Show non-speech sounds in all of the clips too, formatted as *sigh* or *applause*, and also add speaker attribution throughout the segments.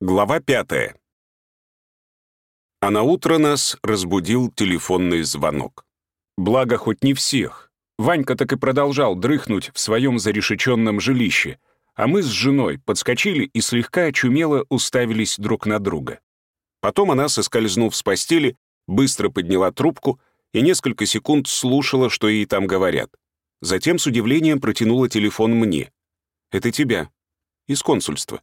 Speaker 1: Глава пятая. А на утро нас разбудил телефонный звонок. Благо, хоть не всех. Ванька так и продолжал дрыхнуть в своем зарешеченном жилище, а мы с женой подскочили и слегка очумело уставились друг на друга. Потом она, соскользнув с постели, быстро подняла трубку и несколько секунд слушала, что ей там говорят. Затем с удивлением протянула телефон мне. «Это тебя. Из консульства».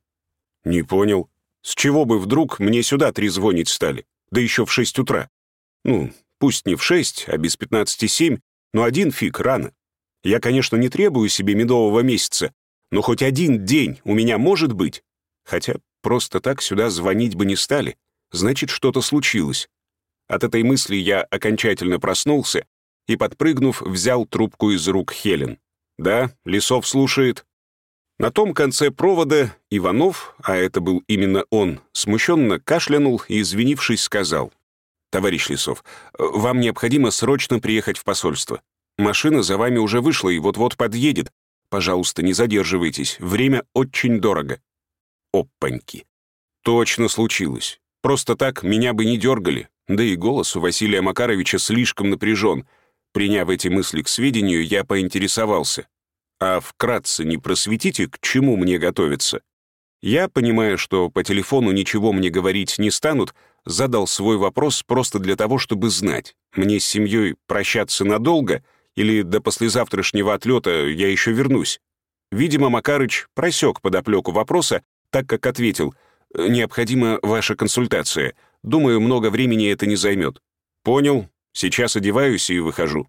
Speaker 1: «Не понял», с чего бы вдруг мне сюда трезвонить стали? Да еще в шесть утра. Ну, пусть не в шесть, а без пятнадцати семь, но один фиг рано. Я, конечно, не требую себе медового месяца, но хоть один день у меня может быть. Хотя просто так сюда звонить бы не стали. Значит, что-то случилось. От этой мысли я окончательно проснулся и, подпрыгнув, взял трубку из рук Хелен. «Да, Лесов слушает». На том конце провода Иванов, а это был именно он, смущенно кашлянул и, извинившись, сказал. «Товарищ Лисов, вам необходимо срочно приехать в посольство. Машина за вами уже вышла и вот-вот подъедет. Пожалуйста, не задерживайтесь, время очень дорого». Опаньки. Точно случилось. Просто так меня бы не дергали, да и голос у Василия Макаровича слишком напряжен. Приняв эти мысли к сведению, я поинтересовался. А вкратце не просветите, к чему мне готовиться? Я, понимая, что по телефону ничего мне говорить не станут, задал свой вопрос просто для того, чтобы знать, мне с семьей прощаться надолго или до послезавтрашнего отлета я еще вернусь. Видимо, Макарыч просек подоплеку вопроса, так как ответил, «Необходима ваша консультация. Думаю, много времени это не займет». «Понял. Сейчас одеваюсь и выхожу».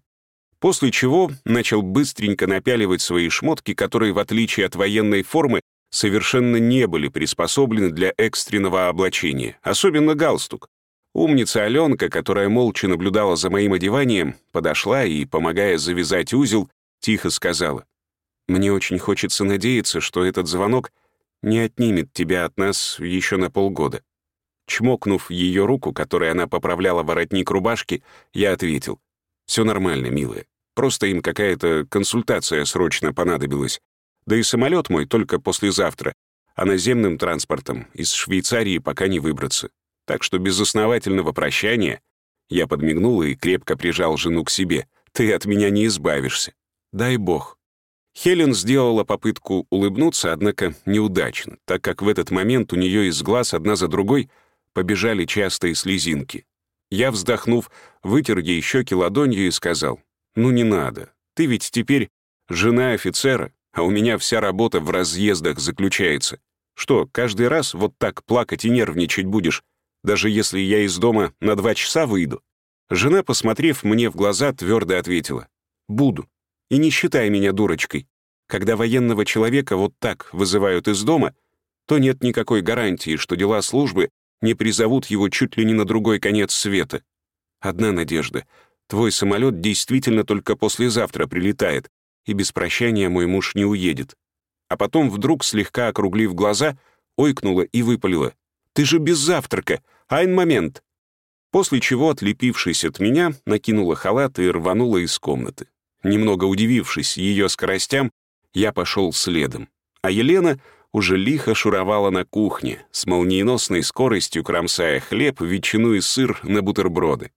Speaker 1: После чего начал быстренько напяливать свои шмотки, которые, в отличие от военной формы, совершенно не были приспособлены для экстренного облачения, особенно галстук. Умница Аленка, которая молча наблюдала за моим одеванием, подошла и, помогая завязать узел, тихо сказала, «Мне очень хочется надеяться, что этот звонок не отнимет тебя от нас еще на полгода». Чмокнув ее руку, которой она поправляла воротник рубашки, я ответил, все нормально, милая. Просто им какая-то консультация срочно понадобилась. Да и самолет мой только послезавтра, а наземным транспортом из Швейцарии пока не выбраться. Так что без основательного прощания я подмигнул и крепко прижал жену к себе. Ты от меня не избавишься. Дай бог. Хелен сделала попытку улыбнуться, однако неудачно, так как в этот момент у нее из глаз одна за другой побежали частые слезинки. Я, вздохнув, вытер ей щеки ладонью и сказал, «Ну не надо, ты ведь теперь жена офицера, а у меня вся работа в разъездах заключается. Что, каждый раз вот так плакать и нервничать будешь, даже если я из дома на два часа выйду?» Жена, посмотрев мне в глаза, твердо ответила, «Буду. И не считай меня дурочкой. Когда военного человека вот так вызывают из дома, то нет никакой гарантии, что дела службы не призовут его чуть ли не на другой конец света. Одна надежда. Твой самолет действительно только послезавтра прилетает, и без прощания мой муж не уедет. А потом вдруг, слегка округлив глаза, ойкнула и выпалила. «Ты же без завтрака! Айн момент!» После чего, отлепившись от меня, накинула халат и рванула из комнаты. Немного удивившись ее скоростям, я пошел следом. А Елена уже лихо шуровала на кухне, с молниеносной скоростью кромсая хлеб, ветчину и сыр на бутерброды.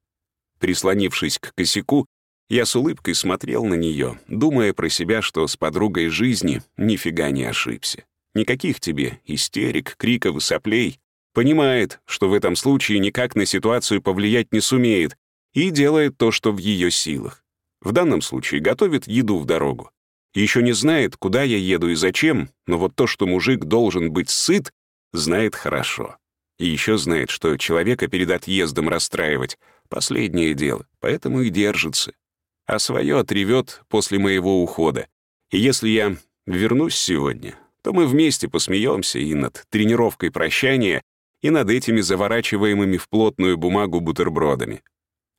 Speaker 1: Прислонившись к косяку, я с улыбкой смотрел на нее, думая про себя, что с подругой жизни нифига не ошибся. Никаких тебе истерик, криков и соплей. Понимает, что в этом случае никак на ситуацию повлиять не сумеет, и делает то, что в ее силах. В данном случае готовит еду в дорогу. Еще не знает, куда я еду и зачем, но вот то, что мужик должен быть сыт, знает хорошо. И еще знает, что человека перед отъездом расстраивать — последнее дело, поэтому и держится. А свое отревет после моего ухода. И если я вернусь сегодня, то мы вместе посмеемся и над тренировкой прощания, и над этими заворачиваемыми в плотную бумагу бутербродами.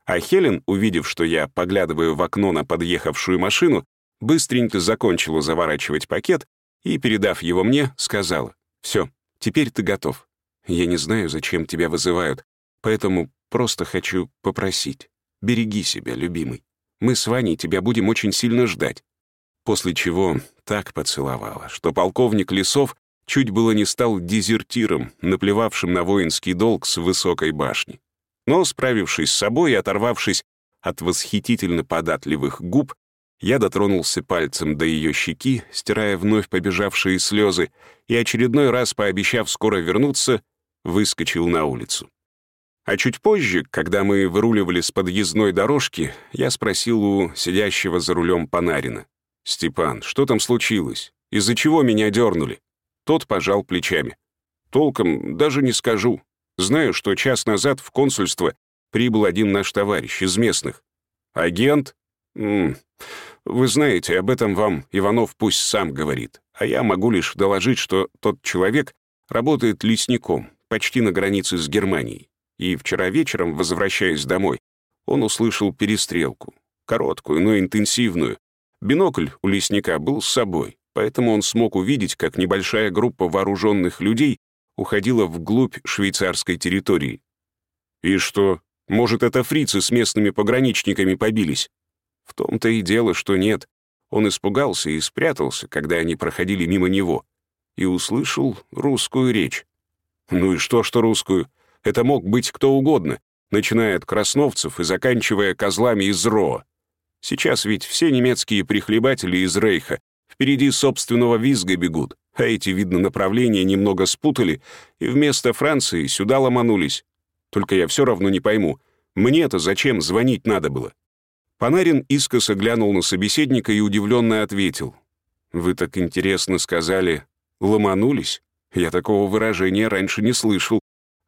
Speaker 1: А Хелен, увидев, что я поглядываю в окно на подъехавшую машину, быстренько закончила заворачивать пакет и, передав его мне, сказала, «Все, теперь ты готов. Я не знаю, зачем тебя вызывают, поэтому просто хочу попросить. Береги себя, любимый. Мы с Ваней тебя будем очень сильно ждать». После чего так поцеловала, что полковник Лесов чуть было не стал дезертиром, наплевавшим на воинский долг с высокой башни. Но, справившись с собой и оторвавшись от восхитительно податливых губ, я дотронулся пальцем до ее щеки, стирая вновь побежавшие слезы, и очередной раз, пообещав скоро вернуться, выскочил на улицу. А чуть позже, когда мы выруливали с подъездной дорожки, я спросил у сидящего за рулем Панарина. «Степан, что там случилось? Из-за чего меня дернули?» Тот пожал плечами. «Толком даже не скажу. Знаю, что час назад в консульство прибыл один наш товарищ из местных. Агент? М -м, вы знаете, об этом вам Иванов пусть сам говорит, а я могу лишь доложить, что тот человек работает лесником, почти на границе с Германией. И вчера вечером, возвращаясь домой, он услышал перестрелку. Короткую, но интенсивную. Бинокль у лесника был с собой, поэтому он смог увидеть, как небольшая группа вооруженных людей уходила вглубь швейцарской территории. И что, может, это фрицы с местными пограничниками побились? В том-то и дело, что нет. Он испугался и спрятался, когда они проходили мимо него, и услышал русскую речь. Ну и что, что русскую? Это мог быть кто угодно, начиная от красновцев и заканчивая козлами из Роа. Сейчас ведь все немецкие прихлебатели из Рейха впереди собственного визга бегут, а эти, видно, направления немного спутали и вместо Франции сюда ломанулись. Только я все равно не пойму, мне-то зачем звонить надо было? Панарин искоса глянул на собеседника и удивленно ответил. «Вы так интересно сказали, ломанулись? Я такого выражения раньше не слышал.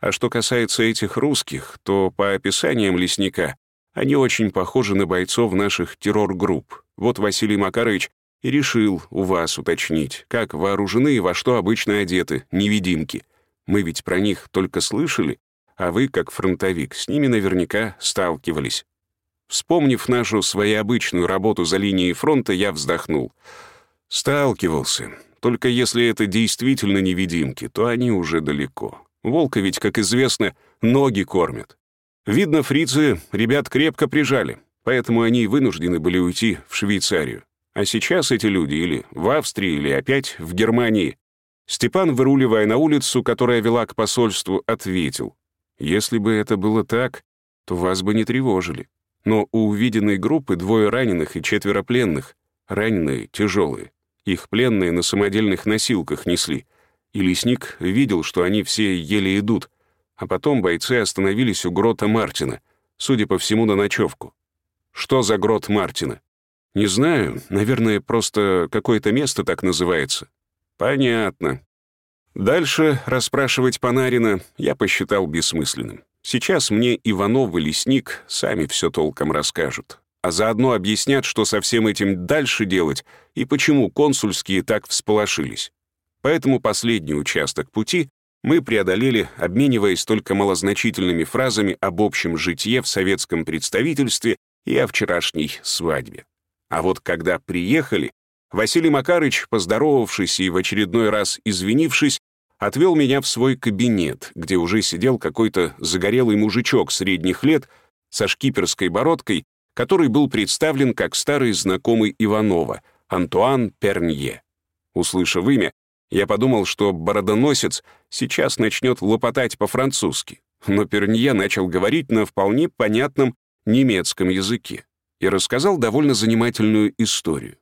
Speaker 1: А что касается этих русских, то по описаниям лесника они очень похожи на бойцов наших террор-групп. Вот Василий Макарович и решил у вас уточнить, как вооружены и во что обычно одеты, невидимки. Мы ведь про них только слышали, а вы, как фронтовик, с ними наверняка сталкивались. Вспомнив нашу своеобычную работу за линией фронта, я вздохнул. Сталкивался. Только если это действительно невидимки, то они уже далеко. Волка ведь, как известно, ноги кормят. Видно, фрицы ребят крепко прижали, поэтому они вынуждены были уйти в Швейцарию. А сейчас эти люди или в Австрии, или опять в Германии. Степан, выруливая на улицу, которая вела к посольству, ответил. «Если бы это было так, то вас бы не тревожили. Но у увиденной группы двое раненых и четверо пленных. Раненые тяжелые. Их пленные на самодельных носилках несли. И лесник видел, что они все еле идут. А потом бойцы остановились у грота Мартина, судя по всему, на ночевку. Что за грот Мартина? Не знаю, наверное, просто какое-то место так называется. Понятно. Дальше расспрашивать Панарина я посчитал бессмысленным. Сейчас мне Иванов и Лесник сами все толком расскажут, а заодно объяснят, что со всем этим дальше делать и почему консульские так всполошились. Поэтому последний участок пути мы преодолели, обмениваясь только малозначительными фразами об общем житье в советском представительстве и о вчерашней свадьбе. А вот когда приехали, Василий Макарыч, поздоровавшись и в очередной раз извинившись, отвел меня в свой кабинет, где уже сидел какой-то загорелый мужичок средних лет со шкиперской бородкой, который был представлен как старый знакомый Иванова, Антуан Пернье. Услышав имя, я подумал, что бородоносец сейчас начнет лопотать по-французски, но Пернье начал говорить на вполне понятном немецком языке и рассказал довольно занимательную историю.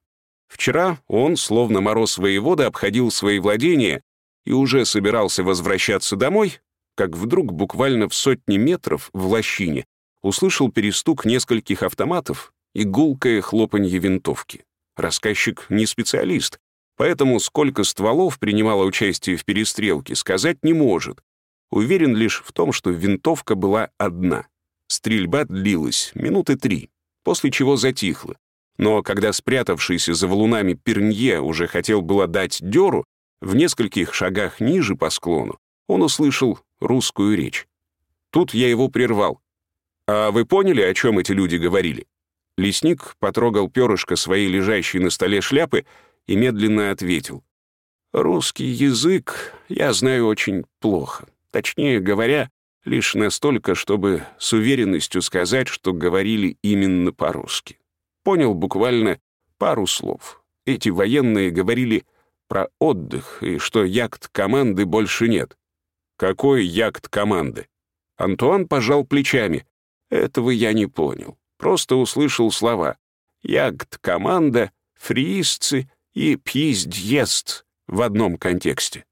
Speaker 1: Вчера он, словно мороз воевода, обходил свои владения и уже собирался возвращаться домой, как вдруг буквально в сотни метров в лощине услышал перестук нескольких автоматов и гулкое хлопанье винтовки. Рассказчик не специалист, поэтому сколько стволов принимало участие в перестрелке, сказать не может. Уверен лишь в том, что винтовка была одна. Стрельба длилась минуты три, после чего затихла. Но когда спрятавшийся за валунами Пернье уже хотел было дать дёру, в нескольких шагах ниже по склону он услышал русскую речь. Тут я его прервал. «А вы поняли, о чем эти люди говорили?» Лесник потрогал перышко своей лежащей на столе шляпы и медленно ответил. «Русский язык я знаю очень плохо. Точнее говоря, лишь настолько, чтобы с уверенностью сказать, что говорили именно по-русски. Понял буквально пару слов. Эти военные говорили про отдых и что яхт-команды больше нет. Какой яхт-команды? Антуан пожал плечами. Этого я не понял. Просто услышал слова. Яхт-команда, фриисцы и пиздьест в одном контексте.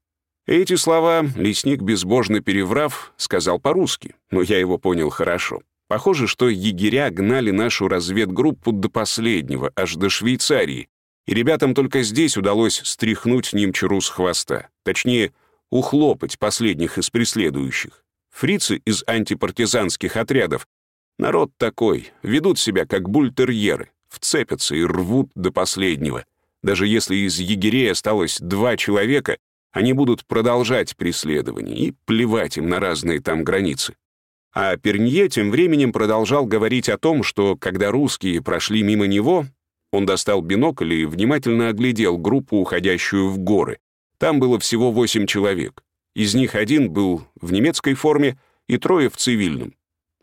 Speaker 1: Эти слова лесник, безбожно переврав, сказал по-русски, но я его понял хорошо. Похоже, что егеря гнали нашу разведгруппу до последнего, аж до Швейцарии, и ребятам только здесь удалось стряхнуть немчуру с хвоста. Точнее, ухлопать последних из преследующих. Фрицы из антипартизанских отрядов. Народ такой, ведут себя как бультерьеры, вцепятся и рвут до последнего. Даже если из егерей осталось два человека, они будут продолжать преследование и плевать им на разные там границы. А Пернье тем временем продолжал говорить о том, что когда русские прошли мимо него, он достал бинокль и внимательно оглядел группу, уходящую в горы. Там было всего восемь человек. Из них один был в немецкой форме и трое в цивильном.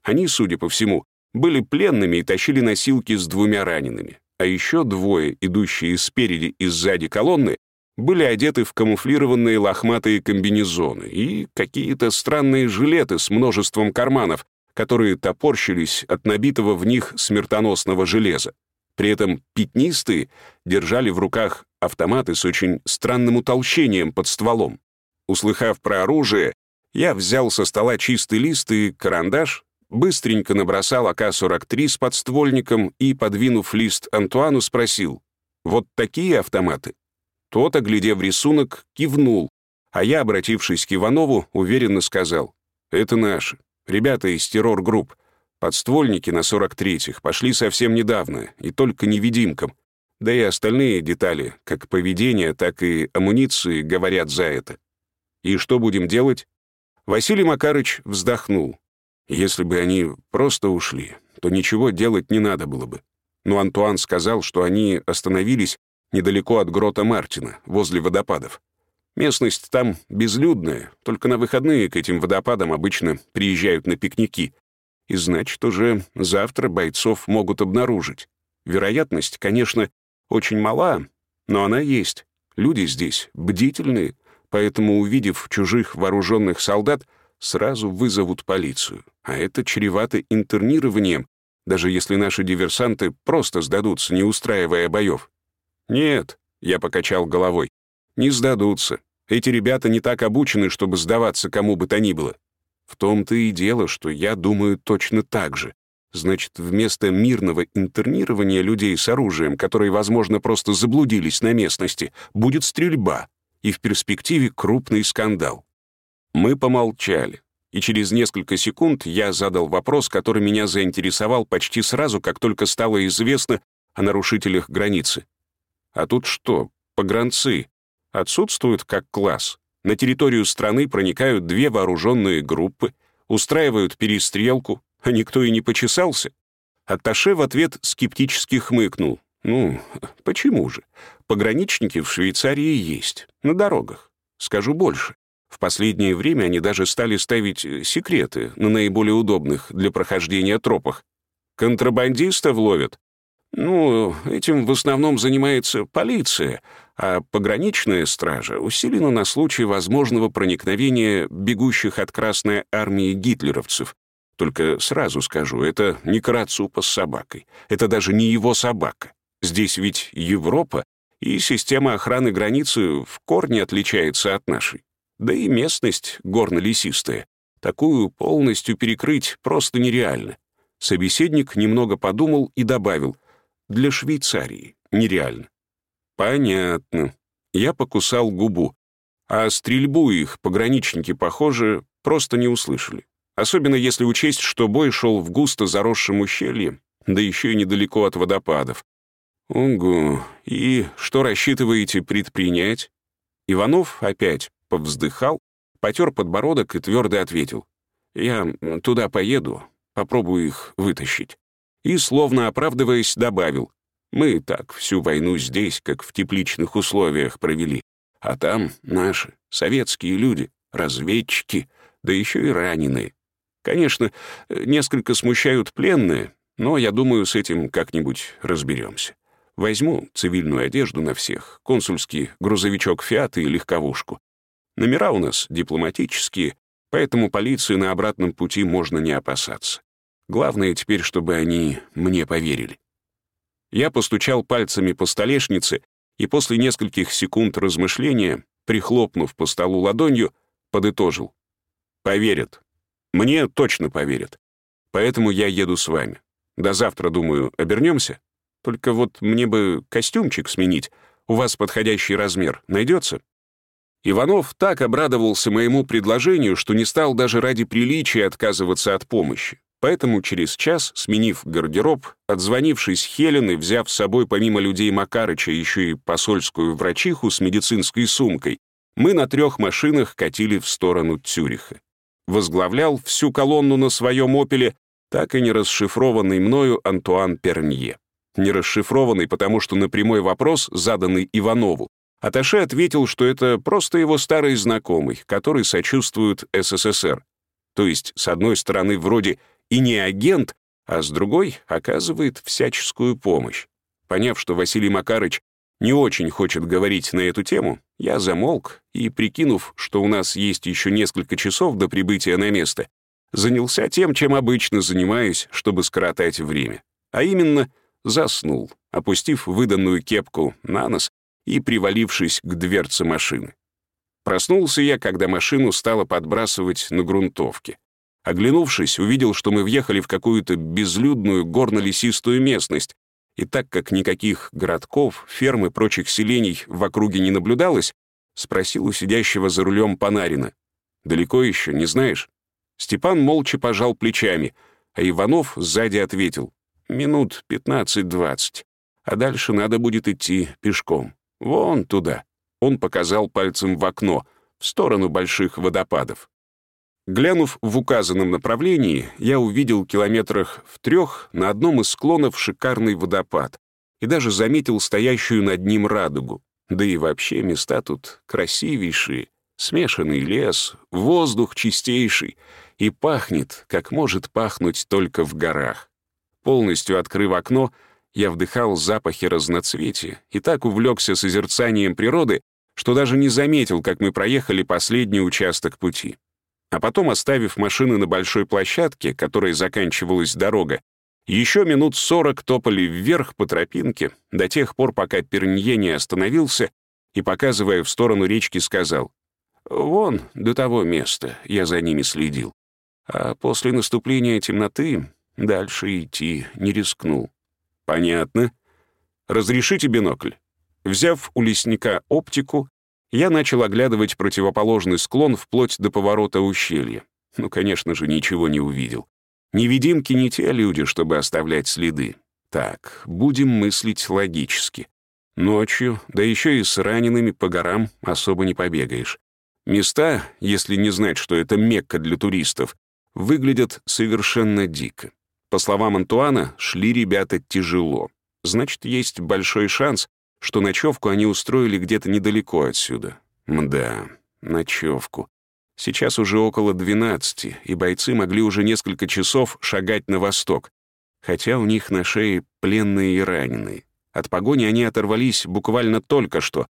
Speaker 1: Они, судя по всему, были пленными и тащили носилки с двумя ранеными. А еще двое, идущие спереди и сзади колонны, были одеты в камуфлированные лохматые комбинезоны и какие-то странные жилеты с множеством карманов, которые топорщились от набитого в них смертоносного железа. При этом пятнистые держали в руках автоматы с очень странным утолщением под стволом. Услыхав про оружие, я взял со стола чистый лист и карандаш, быстренько набросал АК-43 с подствольником и, подвинув лист Антуану, спросил, «Вот такие автоматы?» Тот, оглядев рисунок, кивнул, а я, обратившись к Иванову, уверенно сказал, «Это наши, ребята из террор-групп. Подствольники на 43-х пошли совсем недавно, и только невидимкам. Да и остальные детали, как поведение, так и амуниции, говорят за это. И что будем делать?» Василий Макарыч вздохнул. «Если бы они просто ушли, то ничего делать не надо было бы. Но Антуан сказал, что они остановились недалеко от грота Мартина, возле водопадов. Местность там безлюдная, только на выходные к этим водопадам обычно приезжают на пикники. И значит, уже завтра бойцов могут обнаружить. Вероятность, конечно, очень мала, но она есть. Люди здесь бдительные, поэтому, увидев чужих вооруженных солдат, сразу вызовут полицию. А это чревато интернированием, даже если наши диверсанты просто сдадутся, не устраивая боев. «Нет», — я покачал головой, — «не сдадутся. Эти ребята не так обучены, чтобы сдаваться кому бы то ни было. В том-то и дело, что я думаю точно так же. Значит, вместо мирного интернирования людей с оружием, которые, возможно, просто заблудились на местности, будет стрельба и в перспективе крупный скандал. Мы помолчали, и через несколько секунд я задал вопрос, который меня заинтересовал почти сразу, как только стало известно о нарушителях границы. А тут что, погранцы отсутствуют как класс? На территорию страны проникают две вооруженные группы, устраивают перестрелку, а никто и не почесался? Атташе в ответ скептически хмыкнул. «Ну, почему же? Пограничники в Швейцарии есть, на дорогах. Скажу больше. В последнее время они даже стали ставить секреты на наиболее удобных для прохождения тропах. Контрабандистов ловят, ну, этим в основном занимается полиция, а пограничная стража усилена на случай возможного проникновения бегущих от Красной армии гитлеровцев. Только сразу скажу, это не Карацупа с собакой. Это даже не его собака. Здесь ведь Европа, и система охраны границы в корне отличается от нашей. Да и местность горно-лесистая. Такую полностью перекрыть просто нереально. Собеседник немного подумал и добавил — для Швейцарии. Нереально. Понятно. Я покусал губу. А стрельбу их пограничники, похоже, просто не услышали. Особенно если учесть, что бой шел в густо заросшем ущелье, да еще и недалеко от водопадов. Угу. И что рассчитываете предпринять? Иванов опять повздыхал, потер подбородок и твердо ответил. «Я туда поеду, попробую их вытащить» и, словно оправдываясь, добавил, «Мы так всю войну здесь, как в тепличных условиях провели, а там наши, советские люди, разведчики, да еще и раненые. Конечно, несколько смущают пленные, но я думаю, с этим как-нибудь разберемся. Возьму цивильную одежду на всех, консульский грузовичок «Фиат» и легковушку. Номера у нас дипломатические, поэтому полицию на обратном пути можно не опасаться. Главное теперь, чтобы они мне поверили. Я постучал пальцами по столешнице и после нескольких секунд размышления, прихлопнув по столу ладонью, подытожил. Поверят. Мне точно поверят. Поэтому я еду с вами. До завтра, думаю, обернемся. Только вот мне бы костюмчик сменить. У вас подходящий размер найдется? Иванов так обрадовался моему предложению, что не стал даже ради приличия отказываться от помощи. Поэтому через час, сменив гардероб, отзвонившись Хелен и взяв с собой помимо людей Макарыча еще и посольскую врачиху с медицинской сумкой, мы на трех машинах катили в сторону Цюриха. Возглавлял всю колонну на своем «Опеле» так и не расшифрованный мною Антуан Пернье. Не расшифрованный, потому что на прямой вопрос, заданный Иванову, Аташе ответил, что это просто его старый знакомый, который сочувствует СССР. То есть, с одной стороны, вроде и не агент, а с другой оказывает всяческую помощь. Поняв, что Василий Макарыч не очень хочет говорить на эту тему, я замолк и, прикинув, что у нас есть еще несколько часов до прибытия на место, занялся тем, чем обычно занимаюсь, чтобы скоротать время. А именно, заснул, опустив выданную кепку на нос и привалившись к дверце машины. Проснулся я, когда машину стало подбрасывать на грунтовке. Оглянувшись, увидел, что мы въехали в какую-то безлюдную горно-лесистую местность, и так как никаких городков, ферм и прочих селений в округе не наблюдалось, спросил у сидящего за рулем Панарина. «Далеко еще, не знаешь?» Степан молча пожал плечами, а Иванов сзади ответил. «Минут пятнадцать-двадцать, а дальше надо будет идти пешком. Вон туда». Он показал пальцем в окно, в сторону больших водопадов. Глянув в указанном направлении, я увидел километрах в трех на одном из склонов шикарный водопад и даже заметил стоящую над ним радугу. Да и вообще места тут красивейшие. Смешанный лес, воздух чистейший и пахнет, как может пахнуть только в горах. Полностью открыв окно, я вдыхал запахи разноцветия и так увлекся созерцанием природы, что даже не заметил, как мы проехали последний участок пути. А потом, оставив машины на большой площадке, которой заканчивалась дорога, еще минут сорок топали вверх по тропинке, до тех пор, пока Пернье не остановился и, показывая в сторону речки, сказал, «Вон, до того места, я за ними следил. А после наступления темноты дальше идти не рискнул». «Понятно. Разрешите бинокль?» Взяв у лесника оптику, я начал оглядывать противоположный склон вплоть до поворота ущелья. Ну, конечно же, ничего не увидел. Невидимки не те люди, чтобы оставлять следы. Так, будем мыслить логически. Ночью, да еще и с ранеными по горам особо не побегаешь. Места, если не знать, что это Мекка для туристов, выглядят совершенно дико. По словам Антуана, шли ребята тяжело. Значит, есть большой шанс, что ночевку они устроили где-то недалеко отсюда. Мда, ночевку. Сейчас уже около 12, и бойцы могли уже несколько часов шагать на восток, хотя у них на шее пленные и раненые. От погони они оторвались буквально только что,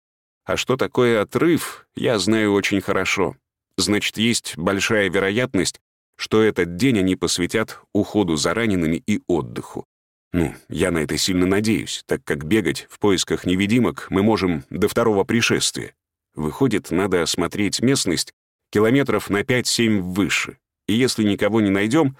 Speaker 1: а что такое отрыв, я знаю очень хорошо. Значит, есть большая вероятность, что этот день они посвятят уходу за ранеными и отдыху. Ну, я на это сильно надеюсь, так как бегать в поисках невидимок мы можем до второго пришествия. Выходит, надо осмотреть местность километров на 5-7 выше. И если никого не найдем,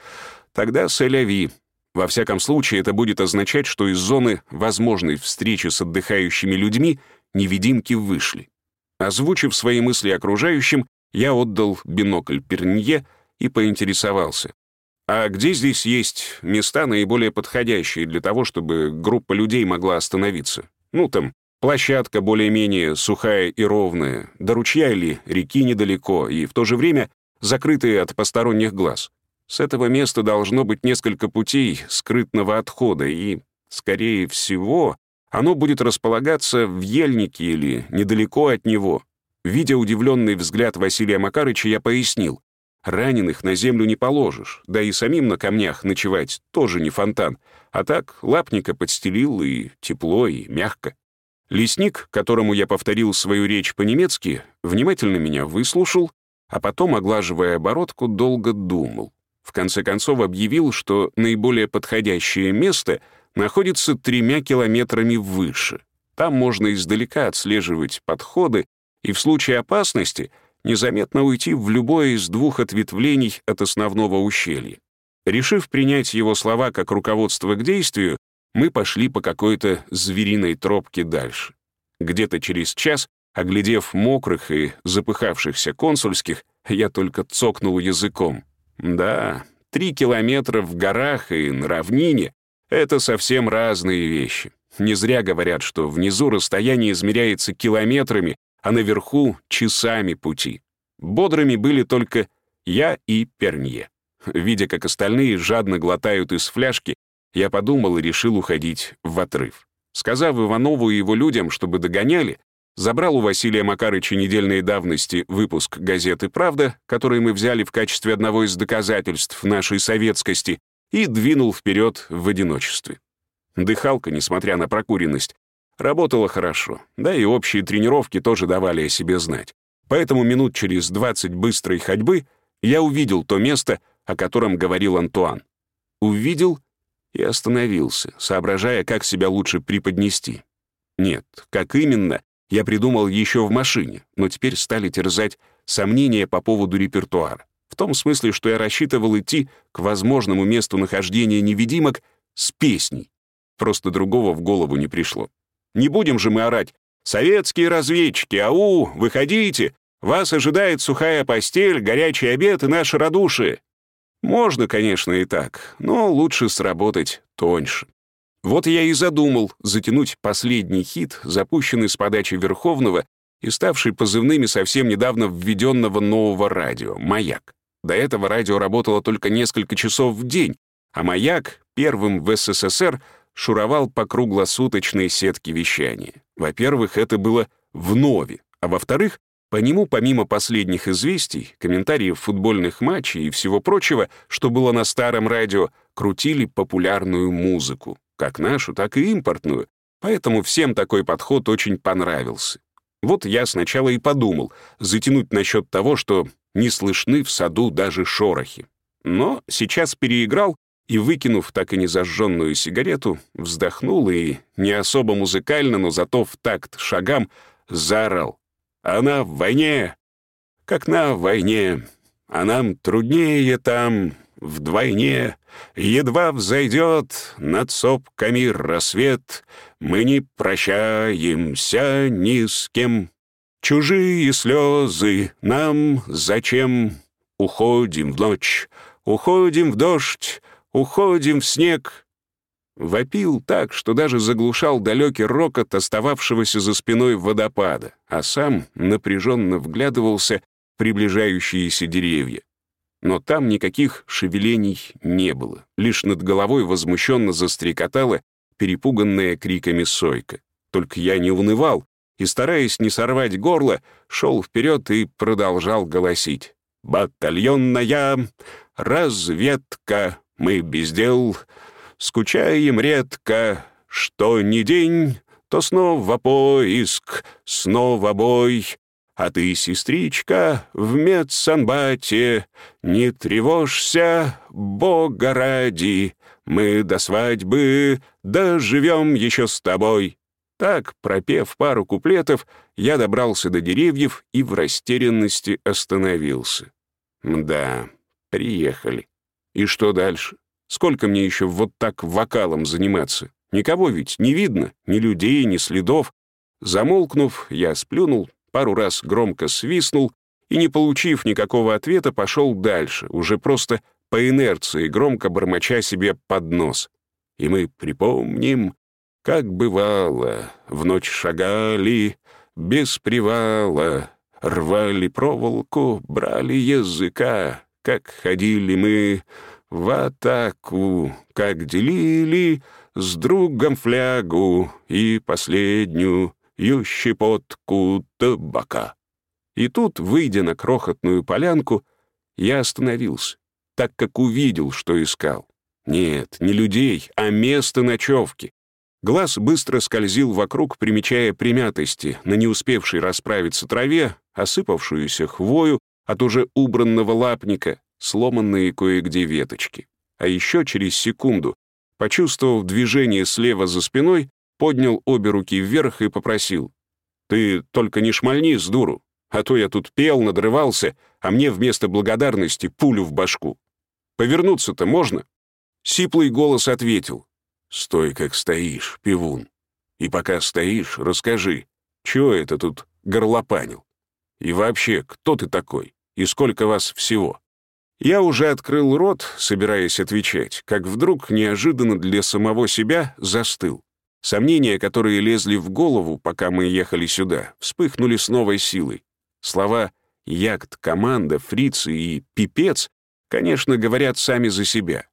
Speaker 1: тогда сэляви. Во всяком случае, это будет означать, что из зоны возможной встречи с отдыхающими людьми невидимки вышли. Озвучив свои мысли окружающим, я отдал бинокль Пернье и поинтересовался. А где здесь есть места наиболее подходящие для того, чтобы группа людей могла остановиться? Ну, там, площадка более-менее сухая и ровная, до ручья или реки недалеко, и в то же время закрытые от посторонних глаз. С этого места должно быть несколько путей скрытного отхода, и, скорее всего, оно будет располагаться в ельнике или недалеко от него. Видя удивленный взгляд Василия Макарыча, я пояснил. Раненых на землю не положишь, да и самим на камнях ночевать тоже не фонтан. А так лапника подстелил, и тепло, и мягко. Лесник, которому я повторил свою речь по-немецки, внимательно меня выслушал, а потом, оглаживая оборотку, долго думал. В конце концов объявил, что наиболее подходящее место находится тремя километрами выше. Там можно издалека отслеживать подходы и в случае опасности незаметно уйти в любое из двух ответвлений от основного ущелья. Решив принять его слова как руководство к действию, мы пошли по какой-то звериной тропке дальше. Где-то через час, оглядев мокрых и запыхавшихся консульских, я только цокнул языком. Да, три километра в горах и на равнине — это совсем разные вещи. Не зря говорят, что внизу расстояние измеряется километрами, а наверху — часами пути. Бодрыми были только я и Пернье. Видя, как остальные жадно глотают из фляжки, я подумал и решил уходить в отрыв. Сказав Иванову и его людям, чтобы догоняли, забрал у Василия Макарыча недельной давности выпуск газеты «Правда», который мы взяли в качестве одного из доказательств нашей советскости, и двинул вперед в одиночестве. Дыхалка, несмотря на прокуренность, работала хорошо, да и общие тренировки тоже давали о себе знать. Поэтому минут через 20 быстрой ходьбы я увидел то место, о котором говорил Антуан. Увидел и остановился, соображая, как себя лучше преподнести. Нет, как именно, я придумал еще в машине, но теперь стали терзать сомнения по поводу репертуара. В том смысле, что я рассчитывал идти к возможному месту нахождения невидимок с песней. Просто другого в голову не пришло. Не будем же мы орать «Советские разведчики, ау, выходите! Вас ожидает сухая постель, горячий обед и наше радушие!» Можно, конечно, и так, но лучше сработать тоньше. Вот я и задумал затянуть последний хит, запущенный с подачи Верховного и ставший позывными совсем недавно введенного нового радио «Маяк». До этого радио работало только несколько часов в день, а «Маяк» первым в СССР шуровал по круглосуточной сетке вещания. Во-первых, это было в нове, а во-вторых, по нему, помимо последних известий, комментариев футбольных матчей и всего прочего, что было на старом радио, крутили популярную музыку, как нашу, так и импортную, поэтому всем такой подход очень понравился. Вот я сначала и подумал затянуть насчет того, что не слышны в саду даже шорохи. Но сейчас переиграл и, выкинув так и не зажженную сигарету, вздохнул и, не особо музыкально, но зато в такт шагам, заорал. Она в войне, как на войне, а нам труднее там вдвойне. Едва взойдет над сопками рассвет, мы не прощаемся ни с кем. Чужие слезы нам зачем? Уходим в ночь, уходим в дождь, уходим в снег, Вопил так, что даже заглушал далекий рокот остававшегося за спиной водопада, а сам напряженно вглядывался в приближающиеся деревья. Но там никаких шевелений не было, лишь над головой возмущенно застрекотала перепуганная криками сойка. Только я не унывал и, стараясь не сорвать горло, шел вперед и продолжал голосить. «Батальонная разведка, мы без дел...» скучаем редко, что ни день, то снова поиск, снова бой. А ты, сестричка, в медсанбате, не тревожься, Бога ради, мы до свадьбы доживем еще с тобой. Так, пропев пару куплетов, я добрался до деревьев и в растерянности остановился. Да, приехали. И что дальше? Сколько мне еще вот так вокалом заниматься? Никого ведь не видно, ни людей, ни следов. Замолкнув, я сплюнул, пару раз громко свистнул и, не получив никакого ответа, пошел дальше, уже просто по инерции, громко бормоча себе под нос. И мы припомним, как бывало, в ночь шагали без привала, рвали проволоку, брали языка, как ходили мы в атаку, как делили с другом флягу и последнюю щепотку табака. И тут, выйдя на крохотную полянку, Я остановился, так как увидел, что искал. Нет, не людей, а место ночевки. Глаз быстро скользил вокруг, примечая примятости на не успевшей расправиться траве, осыпавшуюся хвою от уже убранного лапника, сломанные кое-где веточки. А еще через секунду, почувствовав движение слева за спиной, поднял обе руки вверх и попросил. «Ты только не шмальни с дуру, а то я тут пел, надрывался, а мне вместо благодарности пулю в башку. Повернуться-то можно?» Сиплый голос ответил. «Стой, как стоишь, пивун. И пока стоишь, расскажи, чего это тут горлопанил? И вообще, кто ты такой? И сколько вас всего?» Я уже открыл рот, собираясь отвечать, как вдруг неожиданно для самого себя застыл. Сомнения, которые лезли в голову, пока мы ехали сюда, вспыхнули с новой силой. Слова «ягд», «команда», «фрицы» и «пипец», конечно, говорят сами за себя.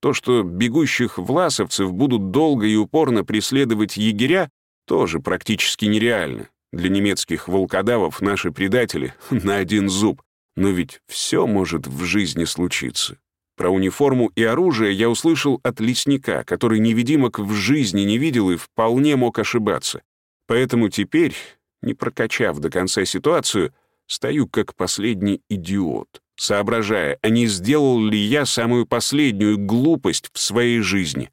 Speaker 1: То, что бегущих власовцев будут долго и упорно преследовать егеря, тоже практически нереально. Для немецких волкодавов наши предатели *laughs* на один зуб. Но ведь все может в жизни случиться. Про униформу и оружие я услышал от лесника, который невидимок в жизни не видел и вполне мог ошибаться. Поэтому теперь, не прокачав до конца ситуацию, стою как последний идиот, соображая, а не сделал ли я самую последнюю глупость в своей жизни.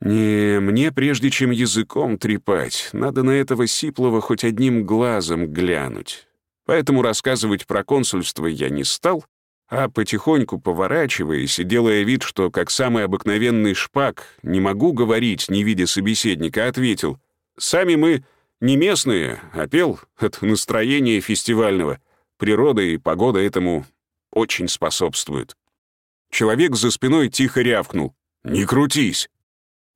Speaker 1: Не, мне прежде чем языком трепать, надо на этого Сиплова хоть одним глазом глянуть. Поэтому рассказывать про консульство я не стал, а потихоньку поворачиваясь и делая вид, что как самый обыкновенный шпак не могу говорить, не видя собеседника, ответил, «Сами мы не местные, а пел от настроения фестивального. Природа и погода этому очень способствуют». Человек за спиной тихо рявкнул, «Не крутись!»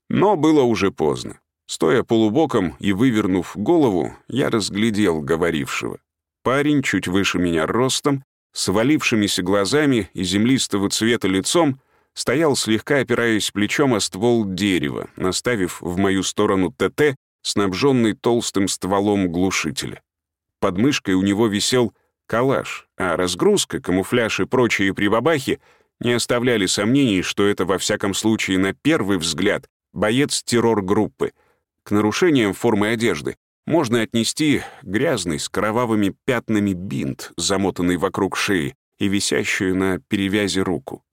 Speaker 1: Но было уже поздно. Стоя полубоком и вывернув голову, я разглядел говорившего. Парень, чуть выше меня ростом, с валившимися глазами и землистого цвета лицом, стоял слегка опираясь плечом о ствол дерева, наставив в мою сторону ТТ, снабженный толстым стволом глушителя. Под мышкой у него висел калаш, а разгрузка, камуфляж и прочие прибабахи не оставляли сомнений, что это, во всяком случае, на первый взгляд, боец террор-группы. К нарушениям формы одежды можно отнести грязный с кровавыми пятнами бинт, замотанный вокруг шеи и висящую на перевязи руку.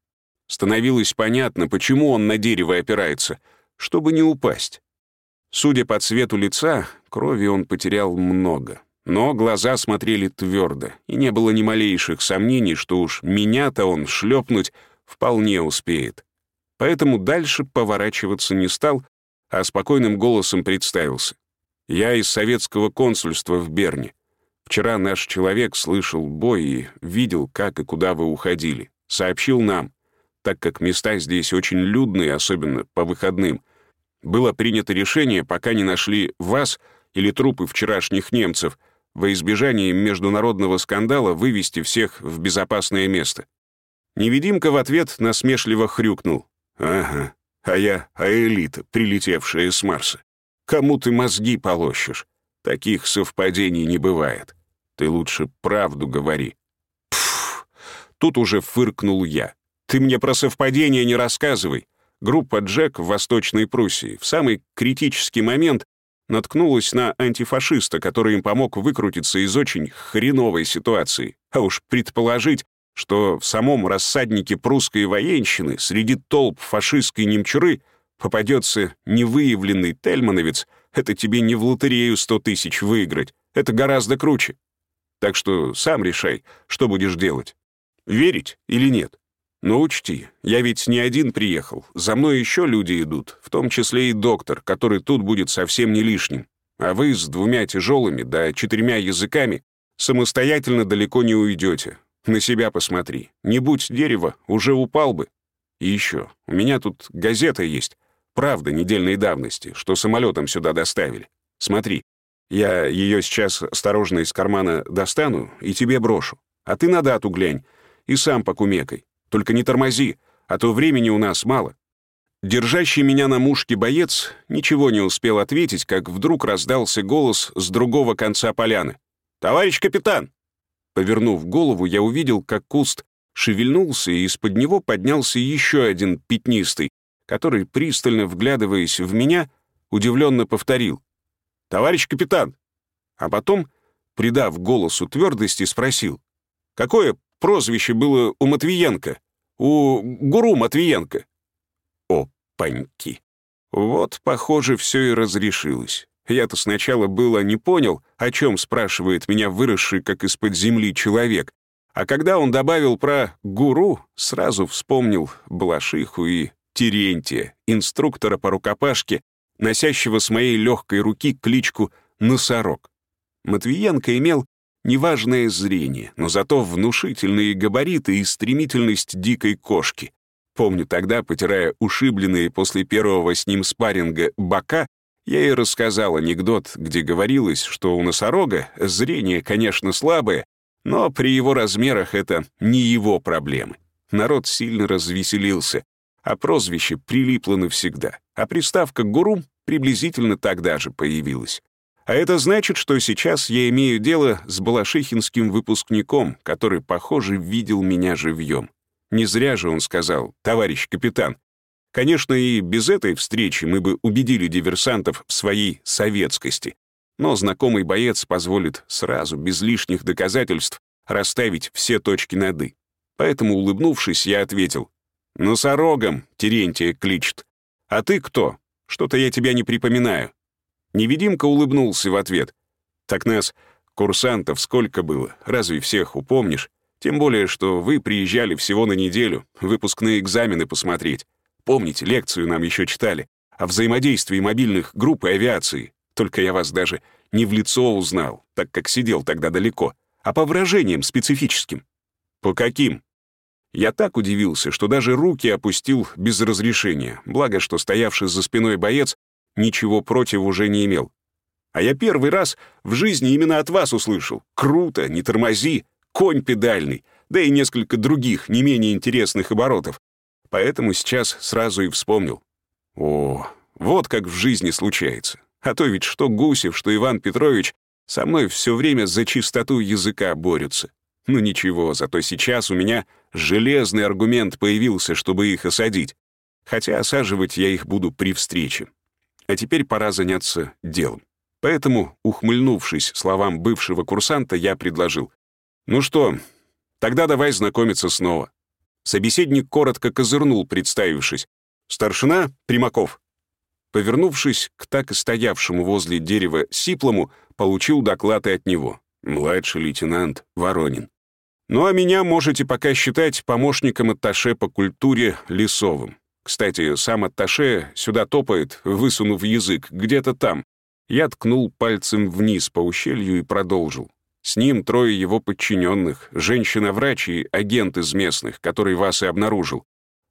Speaker 1: Становилось понятно, почему он на дерево опирается, чтобы не упасть. Судя по цвету лица, крови он потерял много. Но глаза смотрели твердо, и не было ни малейших сомнений, что уж меня-то он шлепнуть вполне успеет. Поэтому дальше поворачиваться не стал, а спокойным голосом представился. Я из советского консульства в Берне. Вчера наш человек слышал бой и видел, как и куда вы уходили. Сообщил нам, так как места здесь очень людные, особенно по выходным. Было принято решение, пока не нашли вас или трупы вчерашних немцев, во избежание международного скандала вывести всех в безопасное место. Невидимка в ответ насмешливо хрюкнул. «Ага, а я аэлита, прилетевшая с Марса. Кому ты мозги полощешь? Таких совпадений не бывает. Ты лучше правду говори. Пф, тут уже фыркнул я. Ты мне про совпадения не рассказывай. Группа «Джек» в Восточной Пруссии в самый критический момент наткнулась на антифашиста, который им помог выкрутиться из очень хреновой ситуации. А уж предположить, что в самом рассаднике прусской военщины среди толп фашистской немчуры попадется невыявленный тельмановец, это тебе не в лотерею сто тысяч выиграть. Это гораздо круче. Так что сам решай, что будешь делать. Верить или нет? Но учти, я ведь не один приехал. За мной еще люди идут, в том числе и доктор, который тут будет совсем не лишним. А вы с двумя тяжелыми, да четырьмя языками самостоятельно далеко не уйдете. На себя посмотри. Не будь дерева, уже упал бы. И еще, у меня тут газета есть. Правда недельной давности, что самолетом сюда доставили. Смотри, я ее сейчас осторожно из кармана достану и тебе брошу. А ты на дату глянь и сам покумекай. Только не тормози, а то времени у нас мало». Держащий меня на мушке боец ничего не успел ответить, как вдруг раздался голос с другого конца поляны. «Товарищ капитан!» Повернув голову, я увидел, как куст шевельнулся, и из-под него поднялся еще один пятнистый, который, пристально вглядываясь в меня, удивленно повторил. «Товарищ капитан!» А потом, придав голосу твердости, спросил. «Какое прозвище было у Матвиенко? У гуру Матвиенко?» Опаньки! Вот, похоже, все и разрешилось. Я-то сначала было не понял, о чем спрашивает меня выросший как из-под земли человек, а когда он добавил про гуру, сразу вспомнил Блашиху и Терентия, инструктора по рукопашке, носящего с моей легкой руки кличку «Носорог». Матвиенко имел неважное зрение, но зато внушительные габариты и стремительность дикой кошки. Помню тогда, потирая ушибленные после первого с ним спарринга бока, я ей рассказал анекдот, где говорилось, что у носорога зрение, конечно, слабое, но при его размерах это не его проблемы. Народ сильно развеселился, а прозвище прилипло навсегда, а приставка «гуру» приблизительно тогда же появилась. А это значит, что сейчас я имею дело с балашихинским выпускником, который, похоже, видел меня живьем. Не зря же он сказал «товарищ капитан». Конечно, и без этой встречи мы бы убедили диверсантов в своей советскости. Но знакомый боец позволит сразу, без лишних доказательств, расставить все точки над «и». Поэтому, улыбнувшись, я ответил «Носорогом Терентия кличет. А ты кто? Что-то я тебя не припоминаю». Невидимка улыбнулся в ответ. «Так нас, курсантов, сколько было? Разве всех упомнишь? Тем более, что вы приезжали всего на неделю, выпускные экзамены посмотреть. Помните, лекцию нам еще читали о взаимодействии мобильных групп и авиации. Только я вас даже не в лицо узнал, так как сидел тогда далеко, а по выражениям специфическим. По каким? Я так удивился, что даже руки опустил без разрешения, благо, что стоявший за спиной боец ничего против уже не имел. А я первый раз в жизни именно от вас услышал. Круто, не тормози, конь педальный, да и несколько других, не менее интересных оборотов. Поэтому сейчас сразу и вспомнил. О, вот как в жизни случается. А то ведь что Гусев, что Иван Петрович со мной все время за чистоту языка борются. Ну ничего, зато сейчас у меня железный аргумент появился, чтобы их осадить. Хотя осаживать я их буду при встрече. А теперь пора заняться делом. Поэтому, ухмыльнувшись словам бывшего курсанта, я предложил. «Ну что, тогда давай знакомиться снова». Собеседник коротко козырнул, представившись. «Старшина Примаков». Повернувшись к так и стоявшему возле дерева Сиплому, получил доклад и от него. Младший лейтенант Воронин. Ну а меня можете пока считать помощником атташе по культуре Лесовым. Кстати, сам атташе сюда топает, высунув язык, где-то там. Я ткнул пальцем вниз по ущелью и продолжил. С ним трое его подчиненных, женщина-врач и агент из местных, который вас и обнаружил.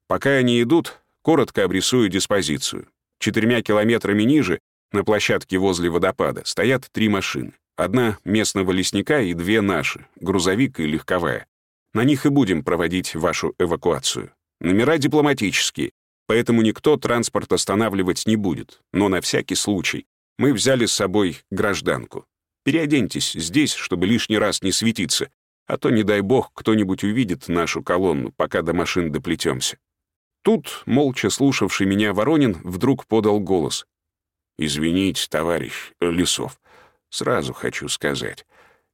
Speaker 1: Пока они идут, коротко обрисую диспозицию. Четырьмя километрами ниже, на площадке возле водопада, стоят три машины. Одна местного лесника и две наши, грузовик и легковая. На них и будем проводить вашу эвакуацию. Номера дипломатические, поэтому никто транспорт останавливать не будет. Но на всякий случай мы взяли с собой гражданку. Переоденьтесь здесь, чтобы лишний раз не светиться, а то, не дай бог, кто-нибудь увидит нашу колонну, пока до машин доплетемся. Тут, молча слушавший меня Воронин, вдруг подал голос. «Извините, товарищ Лесов, сразу хочу сказать.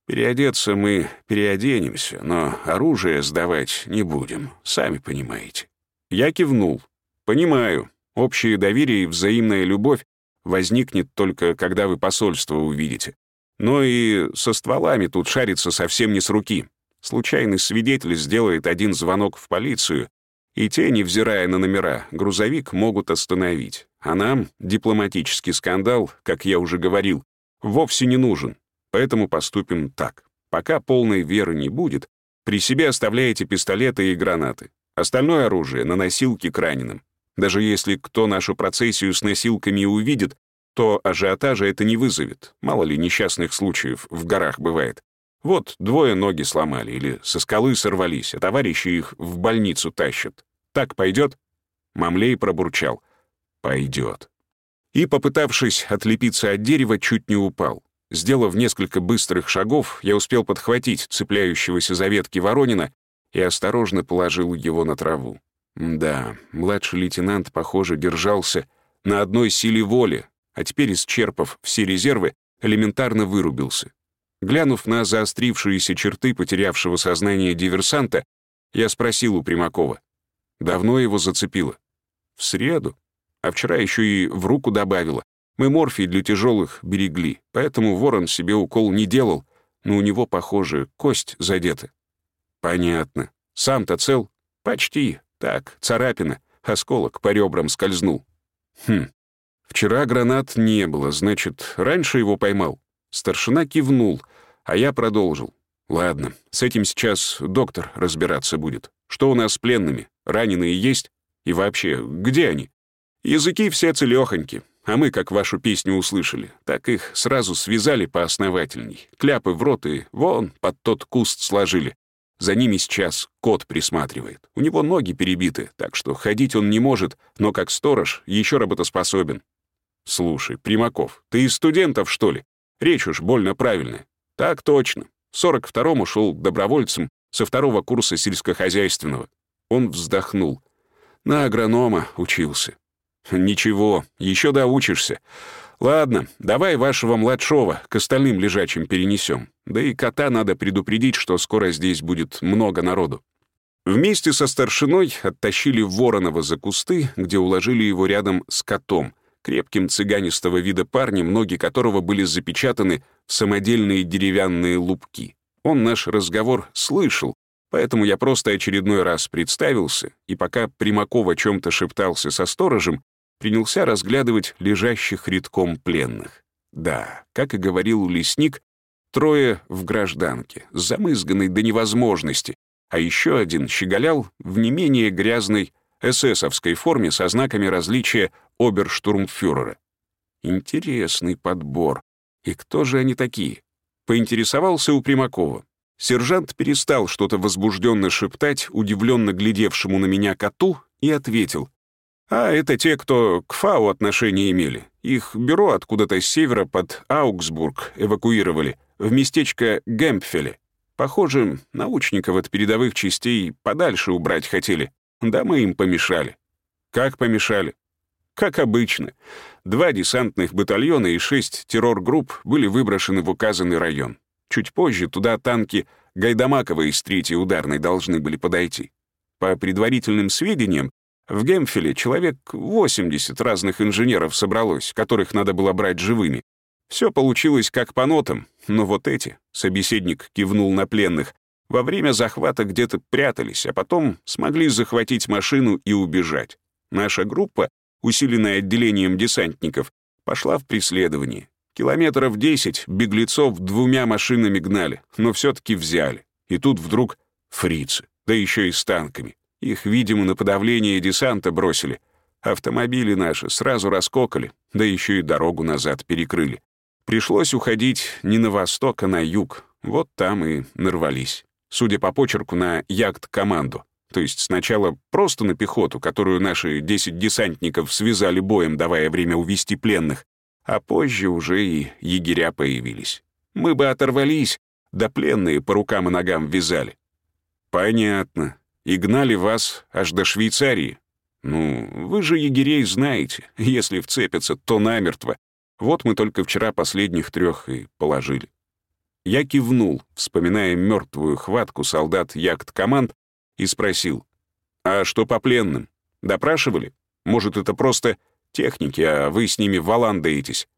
Speaker 1: Переодеться мы переоденемся, но оружие сдавать не будем, сами понимаете». Я кивнул. «Понимаю. Общее доверие и взаимная любовь возникнет только, когда вы посольство увидите. Но и со стволами тут шарится совсем не с руки. Случайный свидетель сделает один звонок в полицию, и те, невзирая на номера, грузовик могут остановить. А нам дипломатический скандал, как я уже говорил, вовсе не нужен. Поэтому поступим так. Пока полной веры не будет, при себе оставляете пистолеты и гранаты. Остальное оружие на носилки к раненым. Даже если кто нашу процессию с носилками увидит, то ажиотажа это не вызовет. Мало ли несчастных случаев в горах бывает. Вот двое ноги сломали или со скалы сорвались, а товарищи их в больницу тащат. Так пойдет? Мамлей пробурчал. Пойдет. И, попытавшись отлепиться от дерева, чуть не упал. Сделав несколько быстрых шагов, я успел подхватить цепляющегося за ветки Воронина и осторожно положил его на траву. Да, младший лейтенант, похоже, держался на одной силе воли, а теперь, исчерпав все резервы, элементарно вырубился. Глянув на заострившиеся черты потерявшего сознание диверсанта, я спросил у Примакова. Давно его зацепило? В среду. А вчера еще и в руку добавила. Мы морфий для тяжелых берегли, поэтому ворон себе укол не делал, но у него, похоже, кость задета. Понятно. Сам-то цел? Почти. Так, царапина. Осколок по ребрам скользнул. Хм. Вчера гранат не было, значит, раньше его поймал. Старшина кивнул, а я продолжил. Ладно, с этим сейчас доктор разбираться будет. Что у нас с пленными? Раненые есть? И вообще, где они? Языки все целёхоньки, а мы, как вашу песню услышали, так их сразу связали поосновательней. Кляпы в рот и вон под тот куст сложили. За ними сейчас кот присматривает. У него ноги перебиты, так что ходить он не может, но как сторож еще работоспособен. Слушай, Примаков, ты из студентов, что ли? Речь уж больно правильная. Так точно. В 42-м ушел добровольцем со второго курса сельскохозяйственного. Он вздохнул. На агронома учился. Ничего, еще доучишься. Ладно, давай вашего младшего к остальным лежачим перенесем. Да и кота надо предупредить, что скоро здесь будет много народу. Вместе со старшиной оттащили Воронова за кусты, где уложили его рядом с котом, крепким цыганистого вида парнем, ноги которого были запечатаны в самодельные деревянные лупки. Он наш разговор слышал, поэтому я просто очередной раз представился, и пока Примаков о чем-то шептался со сторожем, принялся разглядывать лежащих редком пленных. Да, как и говорил лесник, трое в гражданке, замызганной до невозможности, а еще один щеголял в не менее грязной эсэсовской форме со знаками различия оберштурмфюрера. Интересный подбор. И кто же они такие? Поинтересовался у Примакова. Сержант перестал что-то возбужденно шептать, удивленно глядевшему на меня коту, и ответил. А это те, кто к ФАУ отношения имели. Их бюро откуда-то с севера под Аугсбург эвакуировали, в местечко Гемпфеле. Похоже, научников от передовых частей подальше убрать хотели. Да мы им помешали. Как помешали? Как обычно. Два десантных батальона и шесть террор-групп были выброшены в указанный район. Чуть позже туда танки Гайдамакова из третьей ударной должны были подойти. По предварительным сведениям, в Гемфеле человек 80 разных инженеров собралось, которых надо было брать живыми. Все получилось как по нотам, но вот эти, собеседник кивнул на пленных, во время захвата где-то прятались, а потом смогли захватить машину и убежать. Наша группа, усиленная отделением десантников, пошла в преследование. Километров 10 беглецов двумя машинами гнали, но все таки взяли. И тут вдруг фрицы, да еще и с танками. Их, видимо, на подавление десанта бросили. Автомобили наши сразу раскокали, да еще и дорогу назад перекрыли. Пришлось уходить не на восток, а на юг. Вот там и нарвались. Судя по почерку, на ягд-команду. То есть сначала просто на пехоту, которую наши 10 десантников связали боем, давая время увести пленных, а позже уже и егеря появились. Мы бы оторвались, да пленные по рукам и ногам вязали. Понятно и гнали вас аж до Швейцарии. Ну, вы же егерей знаете, *laughs* если вцепятся, то намертво. Вот мы только вчера последних трех и положили. Я кивнул, вспоминая мертвую хватку солдат ягд-команд, и спросил, «А что по пленным? Допрашивали? Может, это просто техники, а вы с ними валандаетесь?»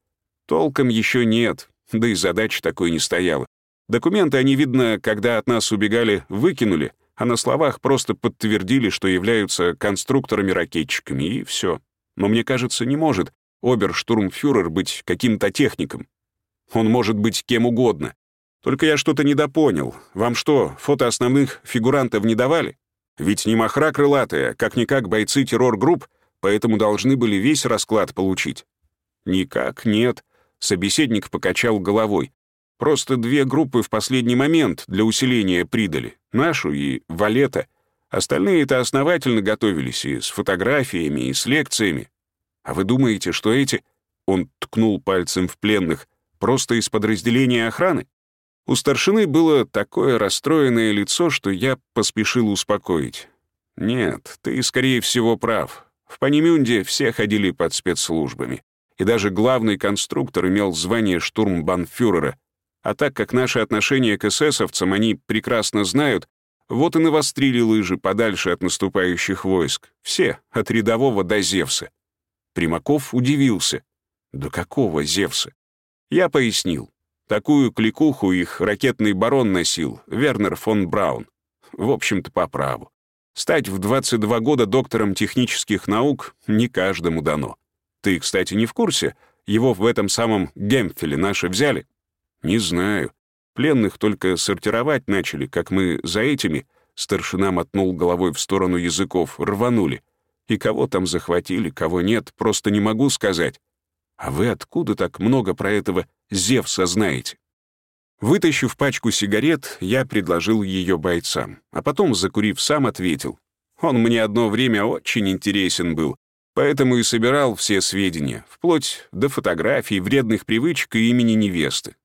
Speaker 1: «Толком еще нет, да и задача такой не стояла. Документы они, видно, когда от нас убегали, выкинули, а на словах просто подтвердили, что являются конструкторами-ракетчиками, и все. Но мне кажется, не может оберштурмфюрер быть каким-то техником. Он может быть кем угодно. Только я что-то недопонял. Вам что, фото основных фигурантов не давали? Ведь не махра крылатая, как-никак бойцы террор-групп, поэтому должны были весь расклад получить. Никак нет. Собеседник покачал головой. Просто две группы в последний момент для усиления придали, нашу и Валета. Остальные-то основательно готовились и с фотографиями, и с лекциями. А вы думаете, что эти, он ткнул пальцем в пленных, просто из подразделения охраны? У старшины было такое расстроенное лицо, что я поспешил успокоить. «Нет, ты, скорее всего, прав. В Панемюнде все ходили под спецслужбами. И даже главный конструктор имел звание штурмбанфюрера. А так как наши отношения к эсэсовцам они прекрасно знают, вот и навострили лыжи подальше от наступающих войск. Все, от рядового до Зевса. Примаков удивился. До какого Зевса? Я пояснил. Такую кликуху их ракетный барон носил, Вернер фон Браун. В общем-то, по праву. Стать в 22 года доктором технических наук не каждому дано. Ты, кстати, не в курсе? Его в этом самом Гемфеле наши взяли? Не знаю. Пленных только сортировать начали, как мы за этими, старшина мотнул головой в сторону языков, рванули. И кого там захватили, кого нет, просто не могу сказать. А вы откуда так много про этого Зевса знаете? Вытащив пачку сигарет, я предложил ее бойцам, а потом, закурив сам, ответил. Он мне одно время очень интересен был, поэтому и собирал все сведения, вплоть до фотографий, вредных привычек и имени невесты.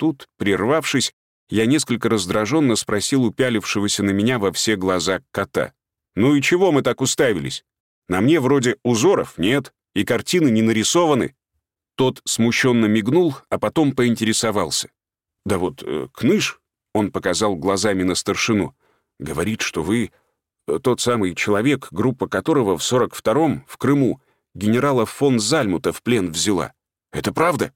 Speaker 1: Тут, прервавшись, я несколько раздраженно спросил упялившегося на меня во все глаза кота. «Ну и чего мы так уставились? На мне вроде узоров нет, и картины не нарисованы». Тот смущенно мигнул, а потом поинтересовался. «Да вот э, Кныш», — он показал глазами на старшину, «говорит, что вы э, тот самый человек, группа которого в 42-м в Крыму генерала фон Зальмута в плен взяла. Это правда?»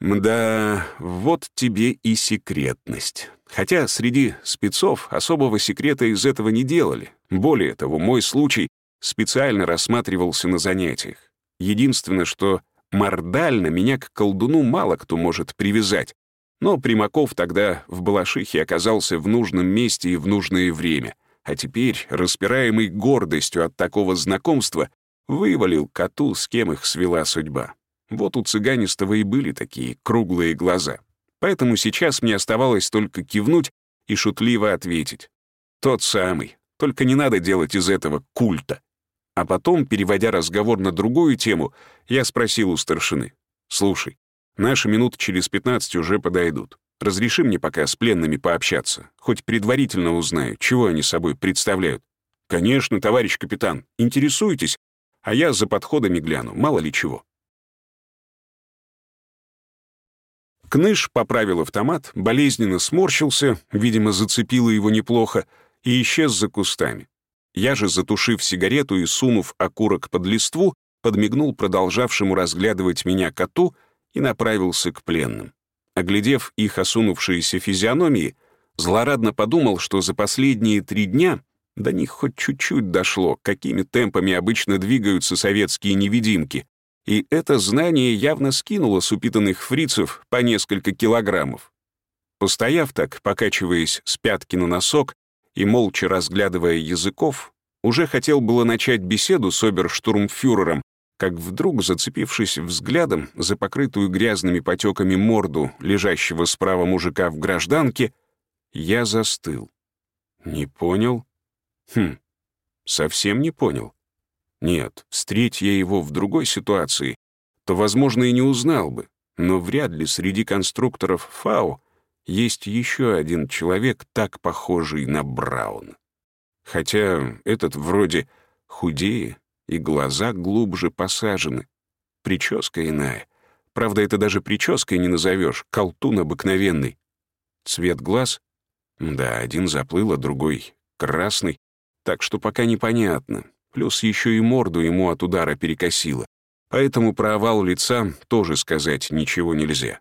Speaker 1: «Мда, вот тебе и секретность. Хотя среди спецов особого секрета из этого не делали. Более того, мой случай специально рассматривался на занятиях. Единственное, что Мордально меня к колдуну мало кто может привязать. Но Примаков тогда в Балашихе оказался в нужном месте и в нужное время. А теперь, распираемый гордостью от такого знакомства, вывалил коту, с кем их свела судьба. Вот у цыганистого и были такие круглые глаза. Поэтому сейчас мне оставалось только кивнуть и шутливо ответить. Тот самый, только не надо делать из этого культа. А потом, переводя разговор на другую тему, я спросил у старшины. «Слушай, наши минут через 15 уже подойдут. Разреши мне пока с пленными пообщаться. Хоть предварительно узнаю, чего они собой представляют». «Конечно, товарищ капитан, интересуйтесь, а я за подходами гляну, мало ли чего». Кныш поправил автомат, болезненно сморщился, видимо, зацепило его неплохо, и исчез за кустами. Я же, затушив сигарету и сунув окурок под листву, подмигнул продолжавшему разглядывать меня коту и направился к пленным. Оглядев их осунувшиеся физиономии, злорадно подумал, что за последние три дня до них хоть чуть-чуть дошло, какими темпами обычно двигаются советские невидимки, и это знание явно скинуло с упитанных фрицев по несколько килограммов. Постояв так, покачиваясь с пятки на носок, и, молча разглядывая языков, уже хотел было начать беседу с оберштурмфюрером, как вдруг, зацепившись взглядом за покрытую грязными потеками морду лежащего справа мужика в гражданке, я застыл. Не понял? Хм, совсем не понял. Нет, встреть я его в другой ситуации, то, возможно, и не узнал бы, но вряд ли среди конструкторов ФАО есть еще один человек, так похожий на Брауна. Хотя этот вроде худее и глаза глубже посажены. Прическа иная. Правда, это даже прической не назовешь, колтун обыкновенный. Цвет глаз? Да, один заплыл, а другой красный. Так что пока непонятно. Плюс еще и морду ему от удара перекосило. Поэтому про овал лица тоже сказать ничего нельзя.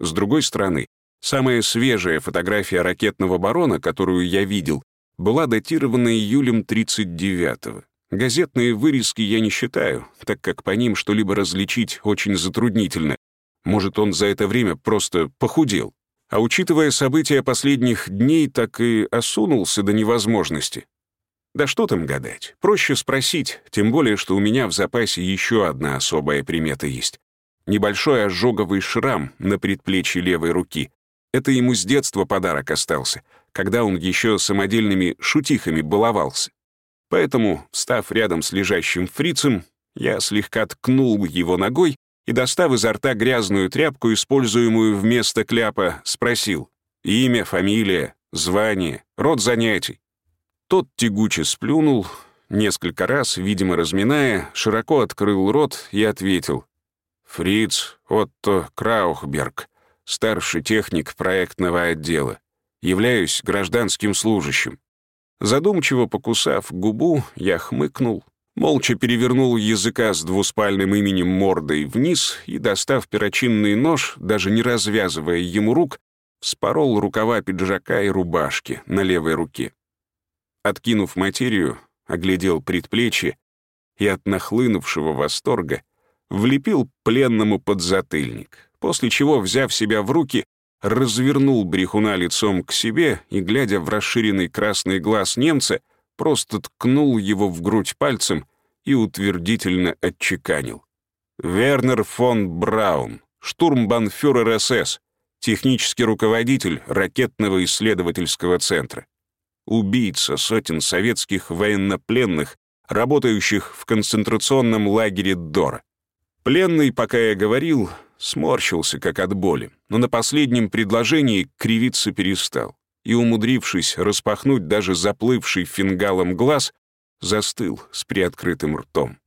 Speaker 1: С другой стороны, Самая свежая фотография ракетного барона, которую я видел, была датирована июлем 39-го. Газетные вырезки я не считаю, так как по ним что-либо различить очень затруднительно. Может, он за это время просто похудел. А учитывая события последних дней, так и осунулся до невозможности. Да что там гадать, проще спросить, тем более, что у меня в запасе еще одна особая примета есть. Небольшой ожоговый шрам на предплечье левой руки, это ему с детства подарок остался, когда он еще самодельными шутихами баловался. Поэтому, став рядом с лежащим фрицем, я слегка ткнул его ногой и, достав изо рта грязную тряпку, используемую вместо кляпа, спросил, Имя, фамилия, звание, род занятий. Тот тягуче сплюнул, несколько раз, видимо, разминая, широко открыл рот и ответил. «Фриц Отто Краухберг, старший техник проектного отдела. Являюсь гражданским служащим». Задумчиво покусав губу, я хмыкнул, молча перевернул языка с двуспальным именем мордой вниз и, достав перочинный нож, даже не развязывая ему рук, спорол рукава пиджака и рубашки на левой руке. Откинув материю, оглядел предплечье и от нахлынувшего восторга влепил пленному подзатыльник, после чего, взяв себя в руки, развернул брехуна лицом к себе и, глядя в расширенный красный глаз немца, просто ткнул его в грудь пальцем и утвердительно отчеканил. «Вернер фон Браун, штурмбанфюрер СС, технический руководитель ракетного исследовательского центра, убийца сотен советских военнопленных, работающих в концентрационном лагере Дора. Пленный, пока я говорил, сморщился, как от боли, но на последнем предложении кривиться перестал и, умудрившись распахнуть даже заплывший фингалом глаз, застыл с приоткрытым ртом.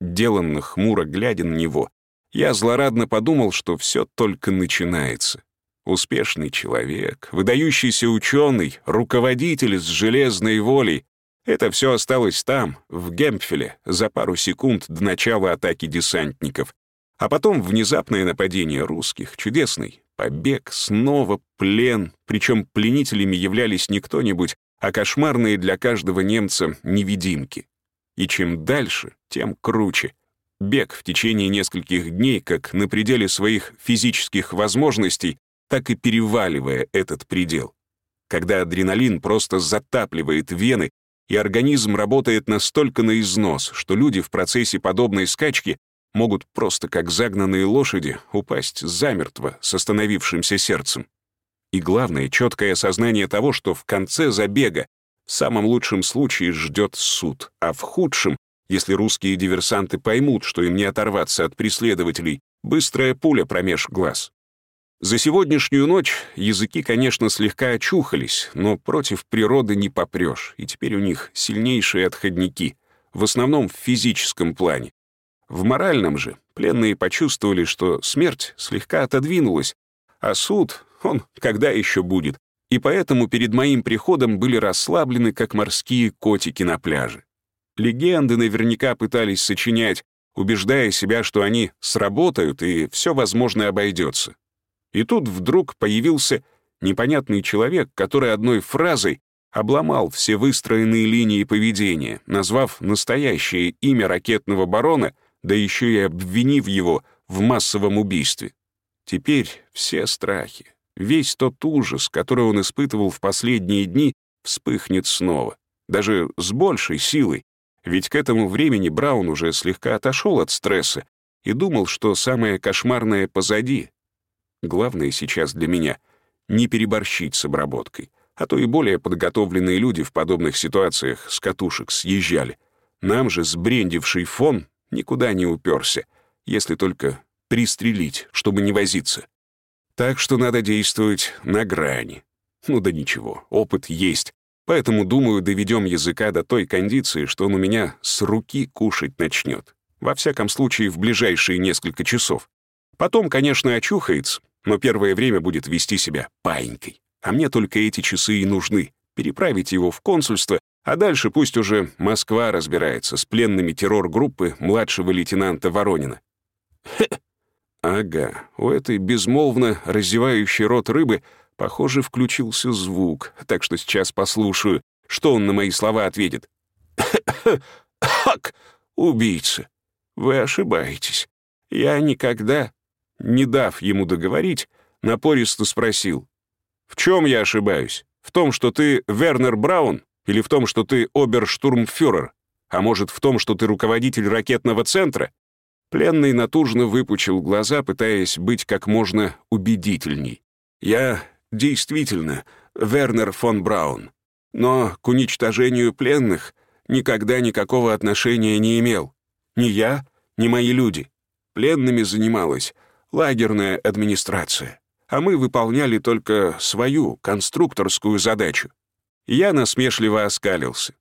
Speaker 1: Деланно хмуро глядя на него, я злорадно подумал, что все только начинается. Успешный человек, выдающийся ученый, руководитель с железной волей — это все осталось там, в Гемпфеле, за пару секунд до начала атаки десантников. А потом внезапное нападение русских, чудесный побег, снова плен, причем пленителями являлись не кто-нибудь, а кошмарные для каждого немца невидимки. И чем дальше, тем круче. Бег в течение нескольких дней, как на пределе своих физических возможностей, так и переваливая этот предел. Когда адреналин просто затапливает вены, и организм работает настолько на износ, что люди в процессе подобной скачки могут просто как загнанные лошади упасть замертво с остановившимся сердцем. И главное, четкое осознание того, что в конце забега в самом лучшем случае ждет суд, а в худшем, если русские диверсанты поймут, что им не оторваться от преследователей, быстрая пуля промеж глаз. За сегодняшнюю ночь языки, конечно, слегка очухались, но против природы не попрешь, и теперь у них сильнейшие отходники, в основном в физическом плане. В моральном же пленные почувствовали, что смерть слегка отодвинулась, а суд, он когда еще будет, и поэтому перед моим приходом были расслаблены, как морские котики на пляже. Легенды наверняка пытались сочинять, убеждая себя, что они сработают и все возможное обойдется. И тут вдруг появился непонятный человек, который одной фразой обломал все выстроенные линии поведения, назвав настоящее имя ракетного барона — да еще и обвинив его в массовом убийстве. Теперь все страхи, весь тот ужас, который он испытывал в последние дни, вспыхнет снова, даже с большей силой, ведь к этому времени Браун уже слегка отошел от стресса и думал, что самое кошмарное позади. Главное сейчас для меня — не переборщить с обработкой, а то и более подготовленные люди в подобных ситуациях с катушек съезжали. Нам же сбрендивший фон никуда не уперся, если только пристрелить, чтобы не возиться. Так что надо действовать на грани. Ну да ничего, опыт есть. Поэтому, думаю, доведем языка до той кондиции, что он у меня с руки кушать начнет. Во всяком случае, в ближайшие несколько часов. Потом, конечно, очухается, но первое время будет вести себя паинькой. А мне только эти часы и нужны. Переправить его в консульство а дальше пусть уже Москва разбирается с пленными террор-группы младшего лейтенанта Воронина. Хе. Ага, у этой безмолвно раздевающей рот рыбы, похоже, включился звук, так что сейчас послушаю, что он на мои слова ответит. «Хак, убийца, вы ошибаетесь. Я никогда...» Не дав ему договорить, напористо спросил. «В чем я ошибаюсь? В том, что ты Вернер Браун?» Или в том, что ты оберштурмфюрер? А может, в том, что ты руководитель ракетного центра?» Пленный натужно выпучил глаза, пытаясь быть как можно убедительней. «Я действительно Вернер фон Браун, но к уничтожению пленных никогда никакого отношения не имел. Ни я, ни мои люди. Пленными занималась лагерная администрация. а мы выполняли только свою конструкторскую задачу. Я насмешливо оскалился.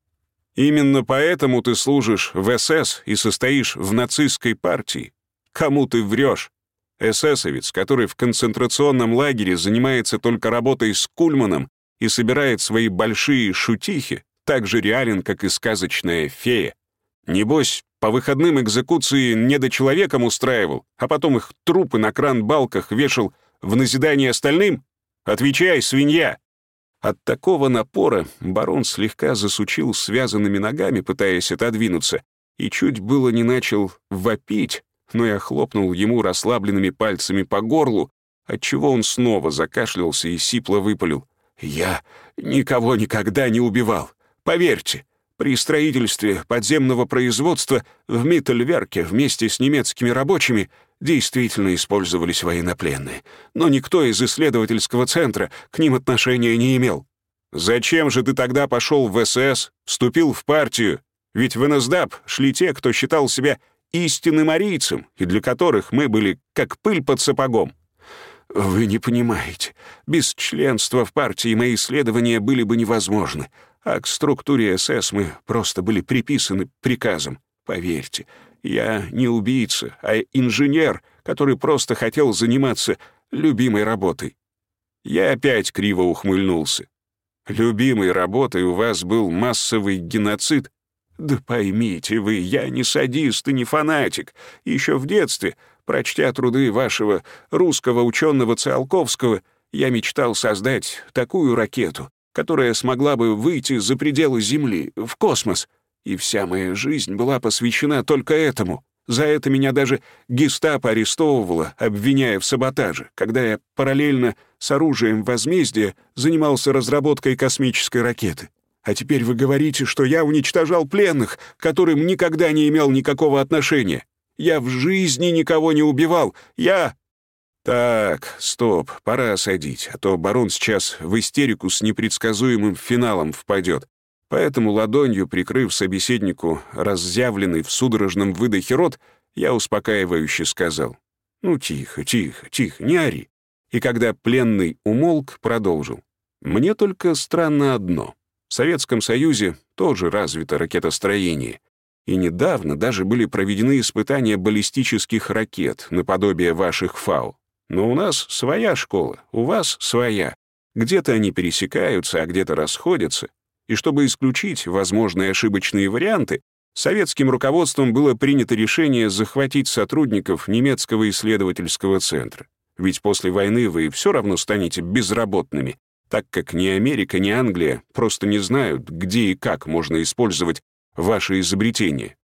Speaker 1: Именно поэтому ты служишь в СС и состоишь в нацистской партии. Кому ты врешь? Эсэсовец, который в концентрационном лагере занимается только работой с Кульманом и собирает свои большие шутихи, так же реален, как и сказочная фея. Небось, по выходным экзекуции недочеловеком устраивал, а потом их трупы на кран-балках вешал в назидание остальным? Отвечай, свинья!» От такого напора барон слегка засучил связанными ногами, пытаясь отодвинуться, и чуть было не начал вопить, но я хлопнул ему расслабленными пальцами по горлу, отчего он снова закашлялся и сипло выпалил. «Я никого никогда не убивал. Поверьте, при строительстве подземного производства в Миттельверке вместе с немецкими рабочими действительно использовались военнопленные, но никто из исследовательского центра к ним отношения не имел. Зачем же ты тогда пошел в СС, вступил в партию? Ведь в НСДАП шли те, кто считал себя истинным арийцем, и для которых мы были как пыль под сапогом. Вы не понимаете, без членства в партии мои исследования были бы невозможны, а к структуре СС мы просто были приписаны приказом. Поверьте, я не убийца, а инженер, который просто хотел заниматься любимой работой. Я опять криво ухмыльнулся. Любимой работой у вас был массовый геноцид? Да поймите вы, я не садист и не фанатик. Еще в детстве, прочтя труды вашего русского ученого Циолковского, я мечтал создать такую ракету, которая смогла бы выйти за пределы Земли, в космос. И вся моя жизнь была посвящена только этому. За это меня даже гестапо арестовывало, обвиняя в саботаже, когда я параллельно с оружием возмездия занимался разработкой космической ракеты. А теперь вы говорите, что я уничтожал пленных, которым никогда не имел никакого отношения. Я в жизни никого не убивал. Я «Так, стоп, пора осадить, а то барон сейчас в истерику с непредсказуемым финалом впадет. Поэтому ладонью, прикрыв собеседнику разъявленный в судорожном выдохе рот, я успокаивающе сказал. «Ну, тихо, тихо, тихо, не ори». И когда пленный умолк, продолжил. «Мне только странно одно. В Советском Союзе тоже развито ракетостроение. И недавно даже были проведены испытания баллистических ракет наподобие ваших ФАО. Но у нас своя школа, у вас своя. Где-то они пересекаются, а где-то расходятся. И чтобы исключить возможные ошибочные варианты, советским руководством было принято решение захватить сотрудников немецкого исследовательского центра. Ведь после войны вы все равно станете безработными, так как ни Америка, ни Англия просто не знают, где и как можно использовать ваши изобретения.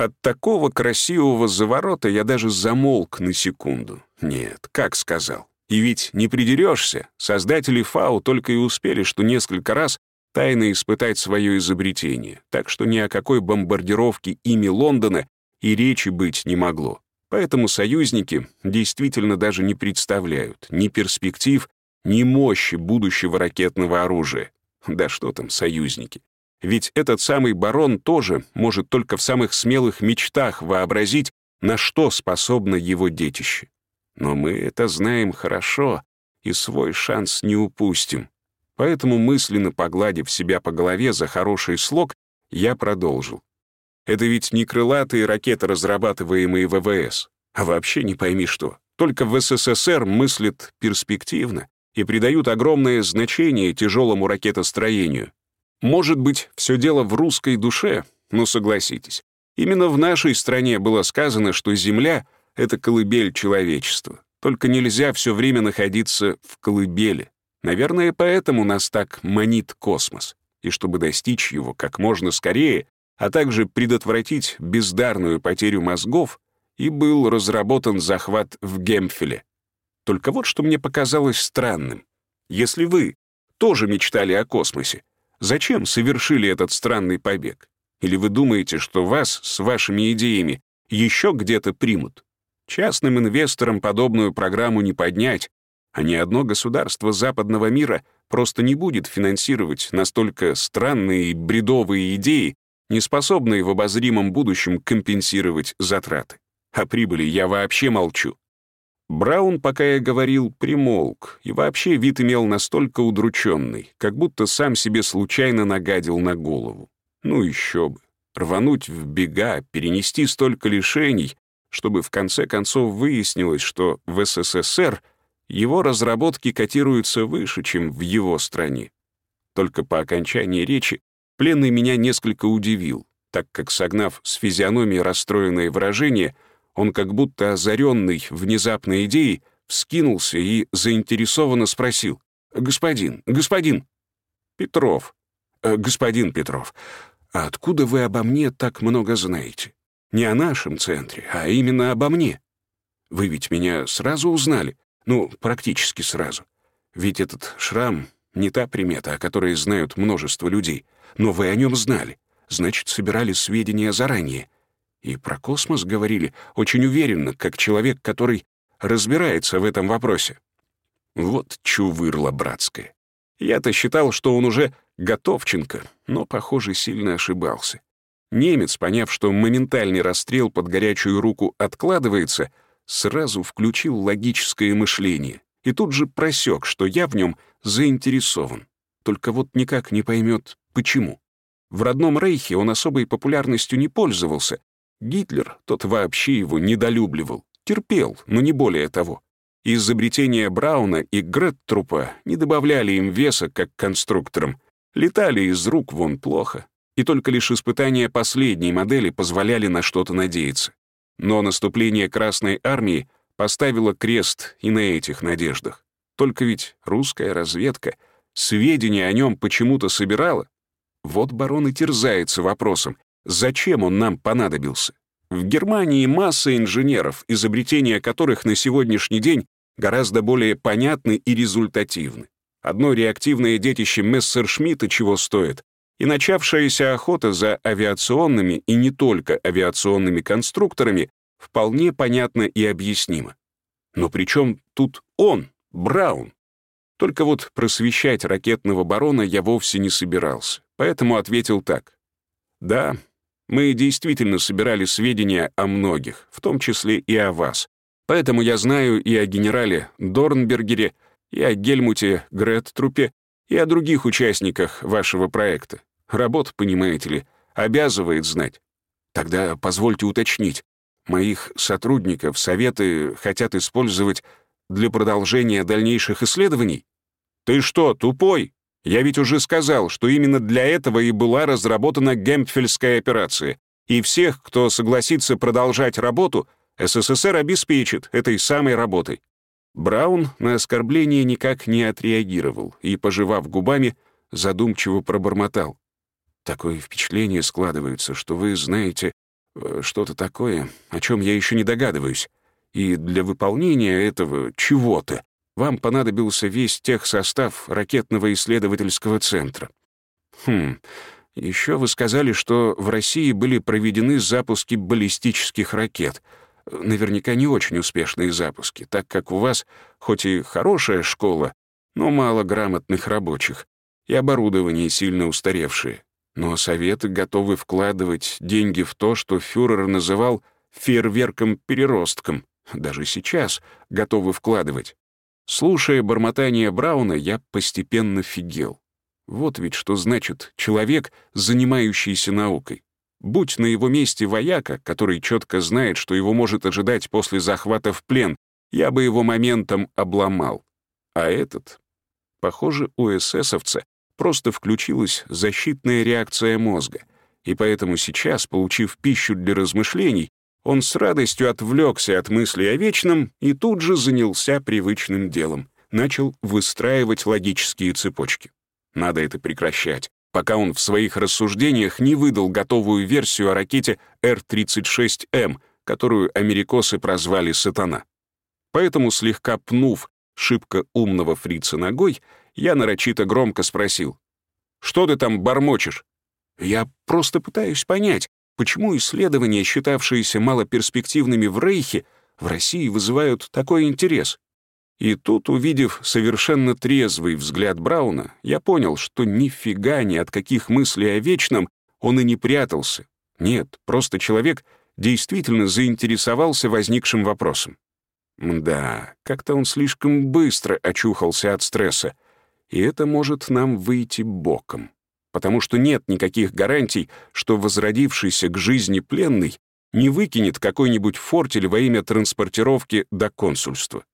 Speaker 1: От такого красивого заворота я даже замолк на секунду. Нет, как сказал. И ведь не придерешься. Создатели ФАУ только и успели, что несколько раз тайно испытать свое изобретение, так что ни о какой бомбардировке ими Лондона и речи быть не могло. Поэтому союзники действительно даже не представляют ни перспектив, ни мощи будущего ракетного оружия. Да что там союзники. Ведь этот самый барон тоже может только в самых смелых мечтах вообразить, на что способно его детище. Но мы это знаем хорошо и свой шанс не упустим. Поэтому, мысленно погладив себя по голове за хороший слог, я продолжил. Это ведь не крылатые ракеты, разрабатываемые ВВС, а вообще не пойми что. Только в СССР мыслят перспективно и придают огромное значение тяжелому ракетостроению. Может быть, все дело в русской душе, но согласитесь, именно в нашей стране было сказано, что Земля — это колыбель человечества. Только нельзя все время находиться в колыбели. Наверное, поэтому нас так манит космос. И чтобы достичь его как можно скорее, а также предотвратить бездарную потерю мозгов, и был разработан захват в Гемфеле. Только вот что мне показалось странным. Если вы тоже мечтали о космосе, Зачем совершили этот странный побег? Или вы думаете, что вас с вашими идеями еще где-то примут? Частным инвесторам подобную программу не поднять, а ни одно государство западного мира просто не будет финансировать настолько странные и бредовые идеи, не способные в обозримом будущем компенсировать затраты. О прибыли я вообще молчу. Браун, пока я говорил, примолк, и вообще вид имел настолько удрученный, как будто сам себе случайно нагадил на голову. Ну еще бы. Рвануть в бега, перенести столько лишений, чтобы в конце концов выяснилось, что в СССР его разработки котируются выше, чем в его стране. Только по окончании речи пленный меня несколько удивил, так как, согнав с физиономии расстроенное выражение, он как будто озаренный внезапной идеей вскинулся и заинтересованно спросил. «Господин, господин!» «Петров». «Э, «Господин Петров, а откуда вы обо мне так много знаете? Не о нашем центре, а именно обо мне. Вы ведь меня сразу узнали, ну, практически сразу. Ведь этот шрам — не та примета, о которой знают множество людей, но вы о нем знали, значит, собирали сведения заранее. И про космос говорили очень уверенно, как человек, который разбирается в этом вопросе. Вот чувырла братская. Я-то считал, что он уже готовченко, но, похоже, сильно ошибался. Немец, поняв, что моментальный расстрел под горячую руку откладывается, сразу включил логическое мышление и тут же просек, что я в нем заинтересован. Только вот никак не поймет, почему. В родном Рейхе он особой популярностью не пользовался, Гитлер, тот вообще его недолюбливал, терпел, но не более того. Изобретения Брауна и Греттрупа не добавляли им веса, как конструкторам. Летали из рук вон плохо, и только лишь испытания последней модели позволяли на что-то надеяться. Но наступление Красной Армии поставило крест и на этих надеждах. Только ведь русская разведка сведения о нем почему-то собирала. Вот барон и терзается вопросом, Зачем он нам понадобился? В Германии масса инженеров, изобретения которых на сегодняшний день гораздо более понятны и результативны. Одно реактивное детище Мессершмитта чего стоит, и начавшаяся охота за авиационными и не только авиационными конструкторами вполне понятна и объяснима. Но при чем тут он, Браун? Только вот просвещать ракетного барона я вовсе не собирался, поэтому ответил так. Да, мы действительно собирали сведения о многих, в том числе и о вас. Поэтому я знаю и о генерале Дорнбергере, и о Гельмуте Греттрупе, и о других участниках вашего проекта. Работа, понимаете ли, обязывает знать. Тогда позвольте уточнить. Моих сотрудников советы хотят использовать для продолжения дальнейших исследований? Ты что, тупой? Я ведь уже сказал, что именно для этого и была разработана Гемпфельская операция, и всех, кто согласится продолжать работу, СССР обеспечит этой самой работой. Браун на оскорбление никак не отреагировал и, пожевав губами, задумчиво пробормотал. «Такое впечатление складывается, что вы знаете э, что-то такое, о чем я еще не догадываюсь, и для выполнения этого чего-то вам понадобился весь техсостав ракетного исследовательского центра. Хм, еще вы сказали, что в России были проведены запуски баллистических ракет. Наверняка не очень успешные запуски, так как у вас хоть и хорошая школа, но мало грамотных рабочих, и оборудование сильно устаревшее. Но Советы готовы вкладывать деньги в то, что фюрер называл фейерверком-переростком. Даже сейчас готовы вкладывать. Слушая бормотание Брауна, я постепенно фигел. Вот ведь что значит человек, занимающийся наукой. Будь на его месте вояка, который четко знает, что его может ожидать после захвата в плен, я бы его моментом обломал. А этот... Похоже, у эсэсовца просто включилась защитная реакция мозга, и поэтому сейчас, получив пищу для размышлений, он с радостью отвлекся от мыслей о вечном и тут же занялся привычным делом. Начал выстраивать логические цепочки. Надо это прекращать, пока он в своих рассуждениях не выдал готовую версию о ракете Р-36М, которую америкосы прозвали «Сатана». Поэтому, слегка пнув шибко умного фрица ногой, я нарочито громко спросил. «Что ты там бормочешь?» «Я просто пытаюсь понять, Почему исследования, считавшиеся малоперспективными в Рейхе, в России вызывают такой интерес? И тут, увидев совершенно трезвый взгляд Брауна, я понял, что нифига ни от каких мыслей о вечном он и не прятался. Нет, просто человек действительно заинтересовался возникшим вопросом. Да, как-то он слишком быстро очухался от стресса, и это может нам выйти боком, потому что нет никаких гарантий, что возродившийся к жизни пленный не выкинет какой-нибудь фортель во имя транспортировки до консульства.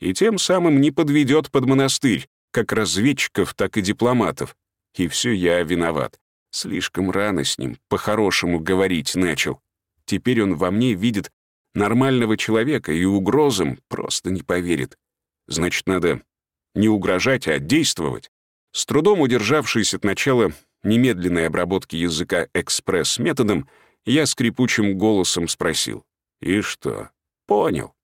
Speaker 1: И тем самым не подведет под монастырь, как разведчиков, так и дипломатов. И все я виноват. Слишком рано с ним по-хорошему говорить начал. Теперь он во мне видит нормального человека и угрозам просто не поверит. Значит, надо не угрожать, а действовать. С трудом удержавшись от начала немедленной обработки языка экспресс-методом, я скрипучим голосом спросил. «И что?» «Понял».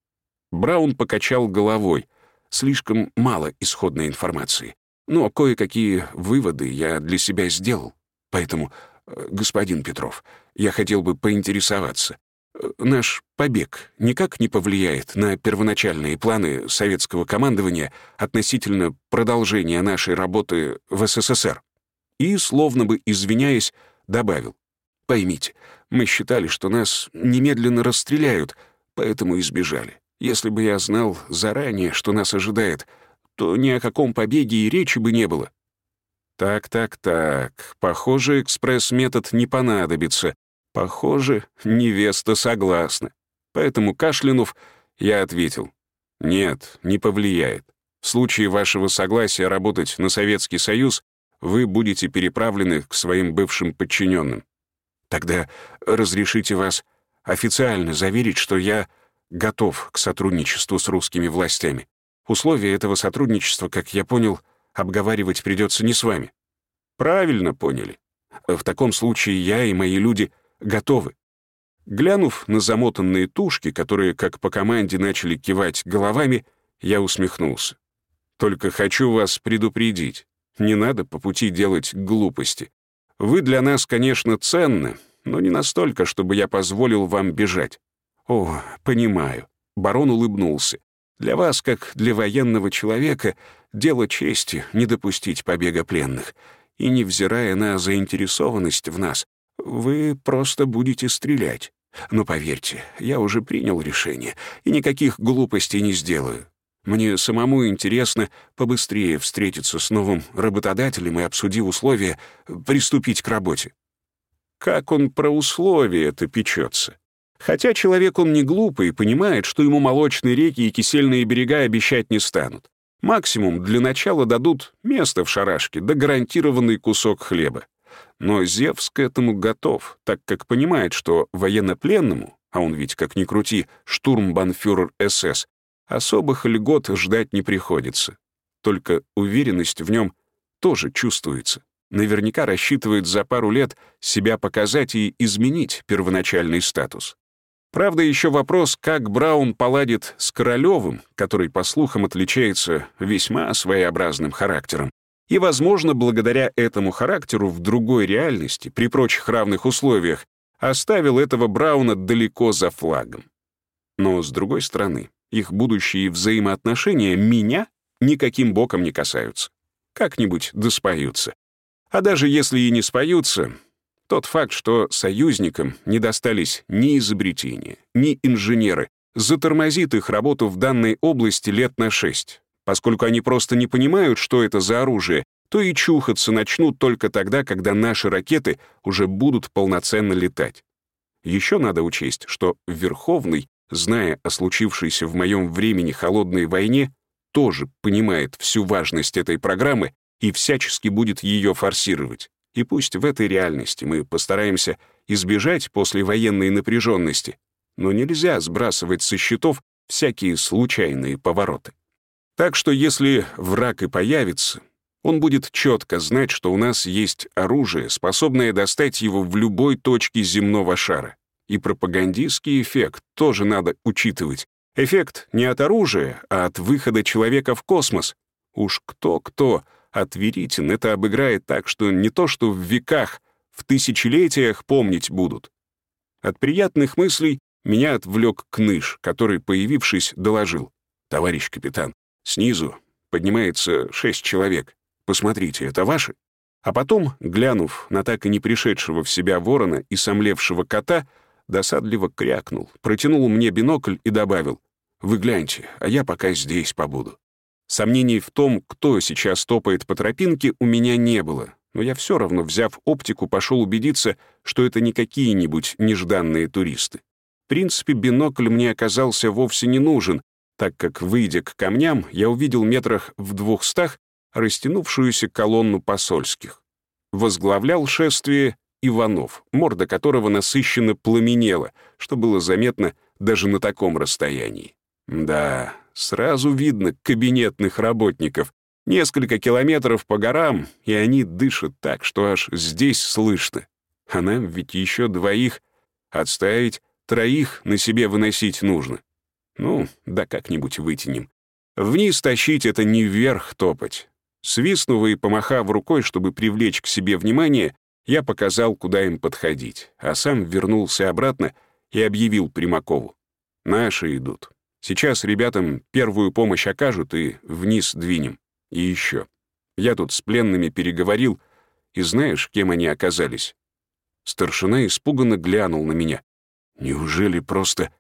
Speaker 1: Браун покачал головой. Слишком мало исходной информации. Но кое-какие выводы я для себя сделал. Поэтому, э, господин Петров, я хотел бы поинтересоваться. Наш побег никак не повлияет на первоначальные планы советского командования относительно продолжения нашей работы в СССР. И, словно бы извиняясь, добавил. Поймите, мы считали, что нас немедленно расстреляют, поэтому избежали. Если бы я знал заранее, что нас ожидает, то ни о каком побеге и речи бы не было. Так-так-так, похоже, экспресс-метод не понадобится. Похоже, невеста согласна. Поэтому, кашлянув, я ответил. Нет, не повлияет. В случае вашего согласия работать на Советский Союз вы будете переправлены к своим бывшим подчиненным. Тогда разрешите вас официально заверить, что я готов к сотрудничеству с русскими властями. Условия этого сотрудничества, как я понял, обговаривать придется не с вами. Правильно поняли. В таком случае я и мои люди готовы. Глянув на замотанные тушки, которые, как по команде, начали кивать головами, я усмехнулся. Только хочу вас предупредить. Не надо по пути делать глупости. Вы для нас, конечно, ценны, но не настолько, чтобы я позволил вам бежать. О, понимаю. Барон улыбнулся. Для вас, как для военного человека, дело чести не допустить побега пленных. И невзирая на заинтересованность в нас, вы просто будете стрелять. Но поверьте, я уже принял решение и никаких глупостей не сделаю. Мне самому интересно побыстрее встретиться с новым работодателем и, обсудив условия, приступить к работе. Как он про условия это печется? Хотя человек он не глупый и понимает, что ему молочные реки и кисельные берега обещать не станут. Максимум для начала дадут место в шарашке, да гарантированный кусок хлеба. Но Зевс к этому готов, так как понимает, что военнопленному, а он ведь, как ни крути, штурмбанфюрер СС, особых льгот ждать не приходится. Только уверенность в нем тоже чувствуется. Наверняка рассчитывает за пару лет себя показать и изменить первоначальный статус. Правда, еще вопрос, как Браун поладит с Королевым, который, по слухам, отличается весьма своеобразным характером. И, возможно, благодаря этому характеру в другой реальности, при прочих равных условиях, оставил этого Брауна далеко за флагом. Но, с другой стороны, их будущие взаимоотношения меня никаким боком не касаются. Как-нибудь доспоются. А даже если и не споются, тот факт, что союзникам не достались ни изобретения, ни инженеры, затормозит их работу в данной области лет на шесть. Поскольку они просто не понимают, что это за оружие, то и чухаться начнут только тогда, когда наши ракеты уже будут полноценно летать. Еще надо учесть, что Верховный зная о случившейся в моем времени холодной войне, тоже понимает всю важность этой программы и всячески будет ее форсировать. И пусть в этой реальности мы постараемся избежать послевоенной напряженности, но нельзя сбрасывать со счетов всякие случайные повороты. Так что если враг и появится, он будет четко знать, что у нас есть оружие, способное достать его в любой точке земного шара. И пропагандистский эффект тоже надо учитывать. Эффект не от оружия, а от выхода человека в космос. Уж кто-кто, а Тверитин это обыграет так, что не то что в веках, в тысячелетиях помнить будут. От приятных мыслей меня отвлек Кныш, который, появившись, доложил. «Товарищ капитан, снизу поднимается шесть человек. Посмотрите, это ваши?» А потом, глянув на так и не пришедшего в себя ворона и сомлевшего кота, досадливо крякнул, протянул мне бинокль и добавил. Вы гляньте, а я пока здесь побуду». Сомнений в том, кто сейчас топает по тропинке, у меня не было, но я все равно, взяв оптику, пошел убедиться, что это не какие-нибудь нежданные туристы. В принципе, бинокль мне оказался вовсе не нужен, так как, выйдя к камням, я увидел метрах в двухстах растянувшуюся колонну посольских. Возглавлял шествие Иванов, морда которого насыщенно пламенела, что было заметно даже на таком расстоянии. Да, Сразу видно кабинетных работников. Несколько километров по горам, и они дышат так, что аж здесь слышно. А нам ведь еще двоих отставить, троих на себе выносить нужно. Ну, да как-нибудь вытянем. Вниз тащить — это не вверх топать. Свистнув и помахав рукой, чтобы привлечь к себе внимание, я показал, куда им подходить, а сам вернулся обратно и объявил Примакову. «Наши идут. Сейчас ребятам первую помощь окажут и вниз двинем. И еще. Я тут с пленными переговорил, и знаешь, кем они оказались?» Старшина испуганно глянул на меня. «Неужели просто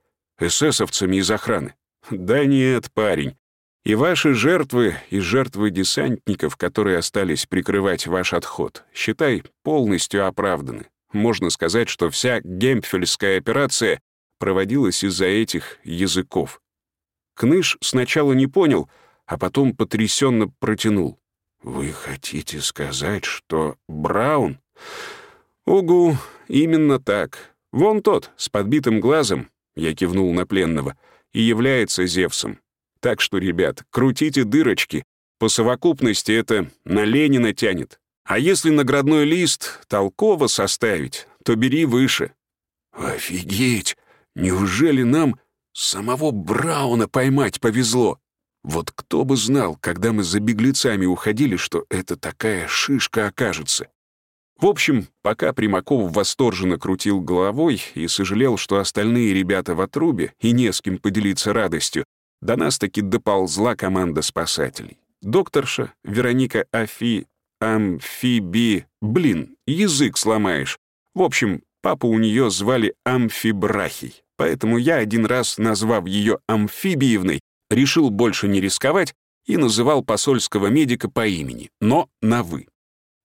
Speaker 1: эсэсовцами из охраны?» «Да нет, парень. И ваши жертвы, и жертвы десантников, которые остались прикрывать ваш отход, считай, полностью оправданы. Можно сказать, что вся гемпфельская операция проводилась из-за этих языков. Кныш сначала не понял, а потом потрясенно протянул. «Вы хотите сказать, что Браун?» «Угу, именно так. Вон тот, с подбитым глазом», — я кивнул на пленного, — «и является Зевсом. Так что, ребят, крутите дырочки. По совокупности это на Ленина тянет. А если наградной лист толково составить, то бери выше». «Офигеть! Неужели нам Самого Брауна поймать повезло. Вот кто бы знал, когда мы за беглецами уходили, что это такая шишка окажется. В общем, пока Примаков восторженно крутил головой и сожалел, что остальные ребята в отрубе и не с кем поделиться радостью, до нас таки доползла команда спасателей. Докторша Вероника Афи... Амфиби... Блин, язык сломаешь. В общем, папу у нее звали Амфибрахий. Поэтому я один раз, назвав ее амфибиевной, решил больше не рисковать и называл посольского медика по имени, но на «вы».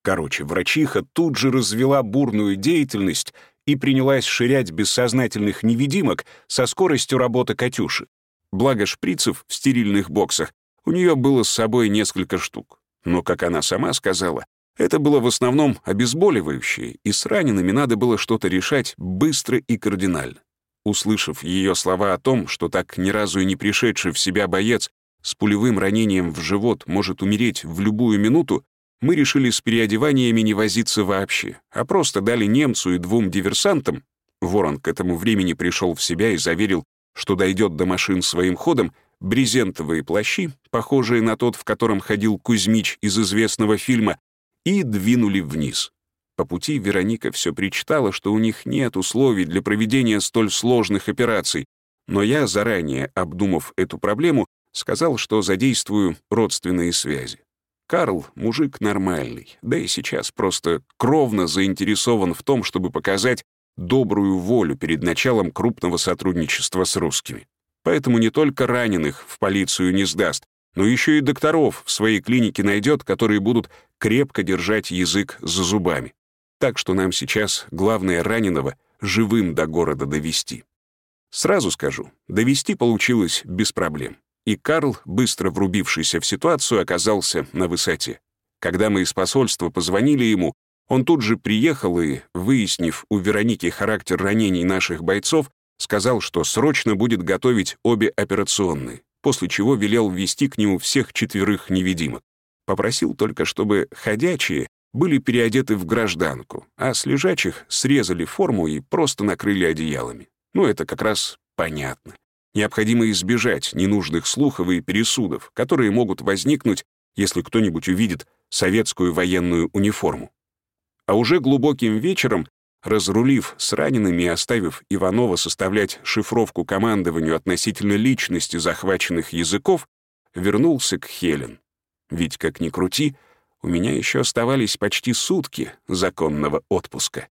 Speaker 1: Короче, врачиха тут же развела бурную деятельность и принялась ширять бессознательных невидимок со скоростью работы «Катюши». Благо шприцев в стерильных боксах у нее было с собой несколько штук. Но, как она сама сказала, это было в основном обезболивающее, и с ранеными надо было что-то решать быстро и кардинально. Услышав ее слова о том, что так ни разу и не пришедший в себя боец с пулевым ранением в живот может умереть в любую минуту, мы решили с переодеваниями не возиться вообще, а просто дали немцу и двум диверсантам, Ворон к этому времени пришел в себя и заверил, что дойдет до машин своим ходом, брезентовые плащи, похожие на тот, в котором ходил Кузьмич из известного фильма, и двинули вниз. По пути Вероника все причитала, что у них нет условий для проведения столь сложных операций, но я, заранее обдумав эту проблему, сказал, что задействую родственные связи. Карл — мужик нормальный, да и сейчас просто кровно заинтересован в том, чтобы показать добрую волю перед началом крупного сотрудничества с русскими. Поэтому не только раненых в полицию не сдаст, но еще и докторов в своей клинике найдет, которые будут крепко держать язык за зубами. Так что нам сейчас главное раненого живым до города довести. Сразу скажу, довести получилось без проблем. И Карл, быстро врубившийся в ситуацию, оказался на высоте. Когда мы из посольства позвонили ему, он тут же приехал и, выяснив у Вероники характер ранений наших бойцов, сказал, что срочно будет готовить обе операционные, после чего велел ввести к нему всех четверых невидимок. Попросил только, чтобы ходячие были переодеты в гражданку, а с лежачих срезали форму и просто накрыли одеялами. Ну, это как раз понятно. Необходимо избежать ненужных слухов и пересудов, которые могут возникнуть, если кто-нибудь увидит советскую военную униформу. А уже глубоким вечером, разрулив с ранеными и оставив Иванова составлять шифровку командованию относительно личности захваченных языков, вернулся к Хелен. Ведь, как ни крути, у меня еще оставались почти сутки законного отпуска.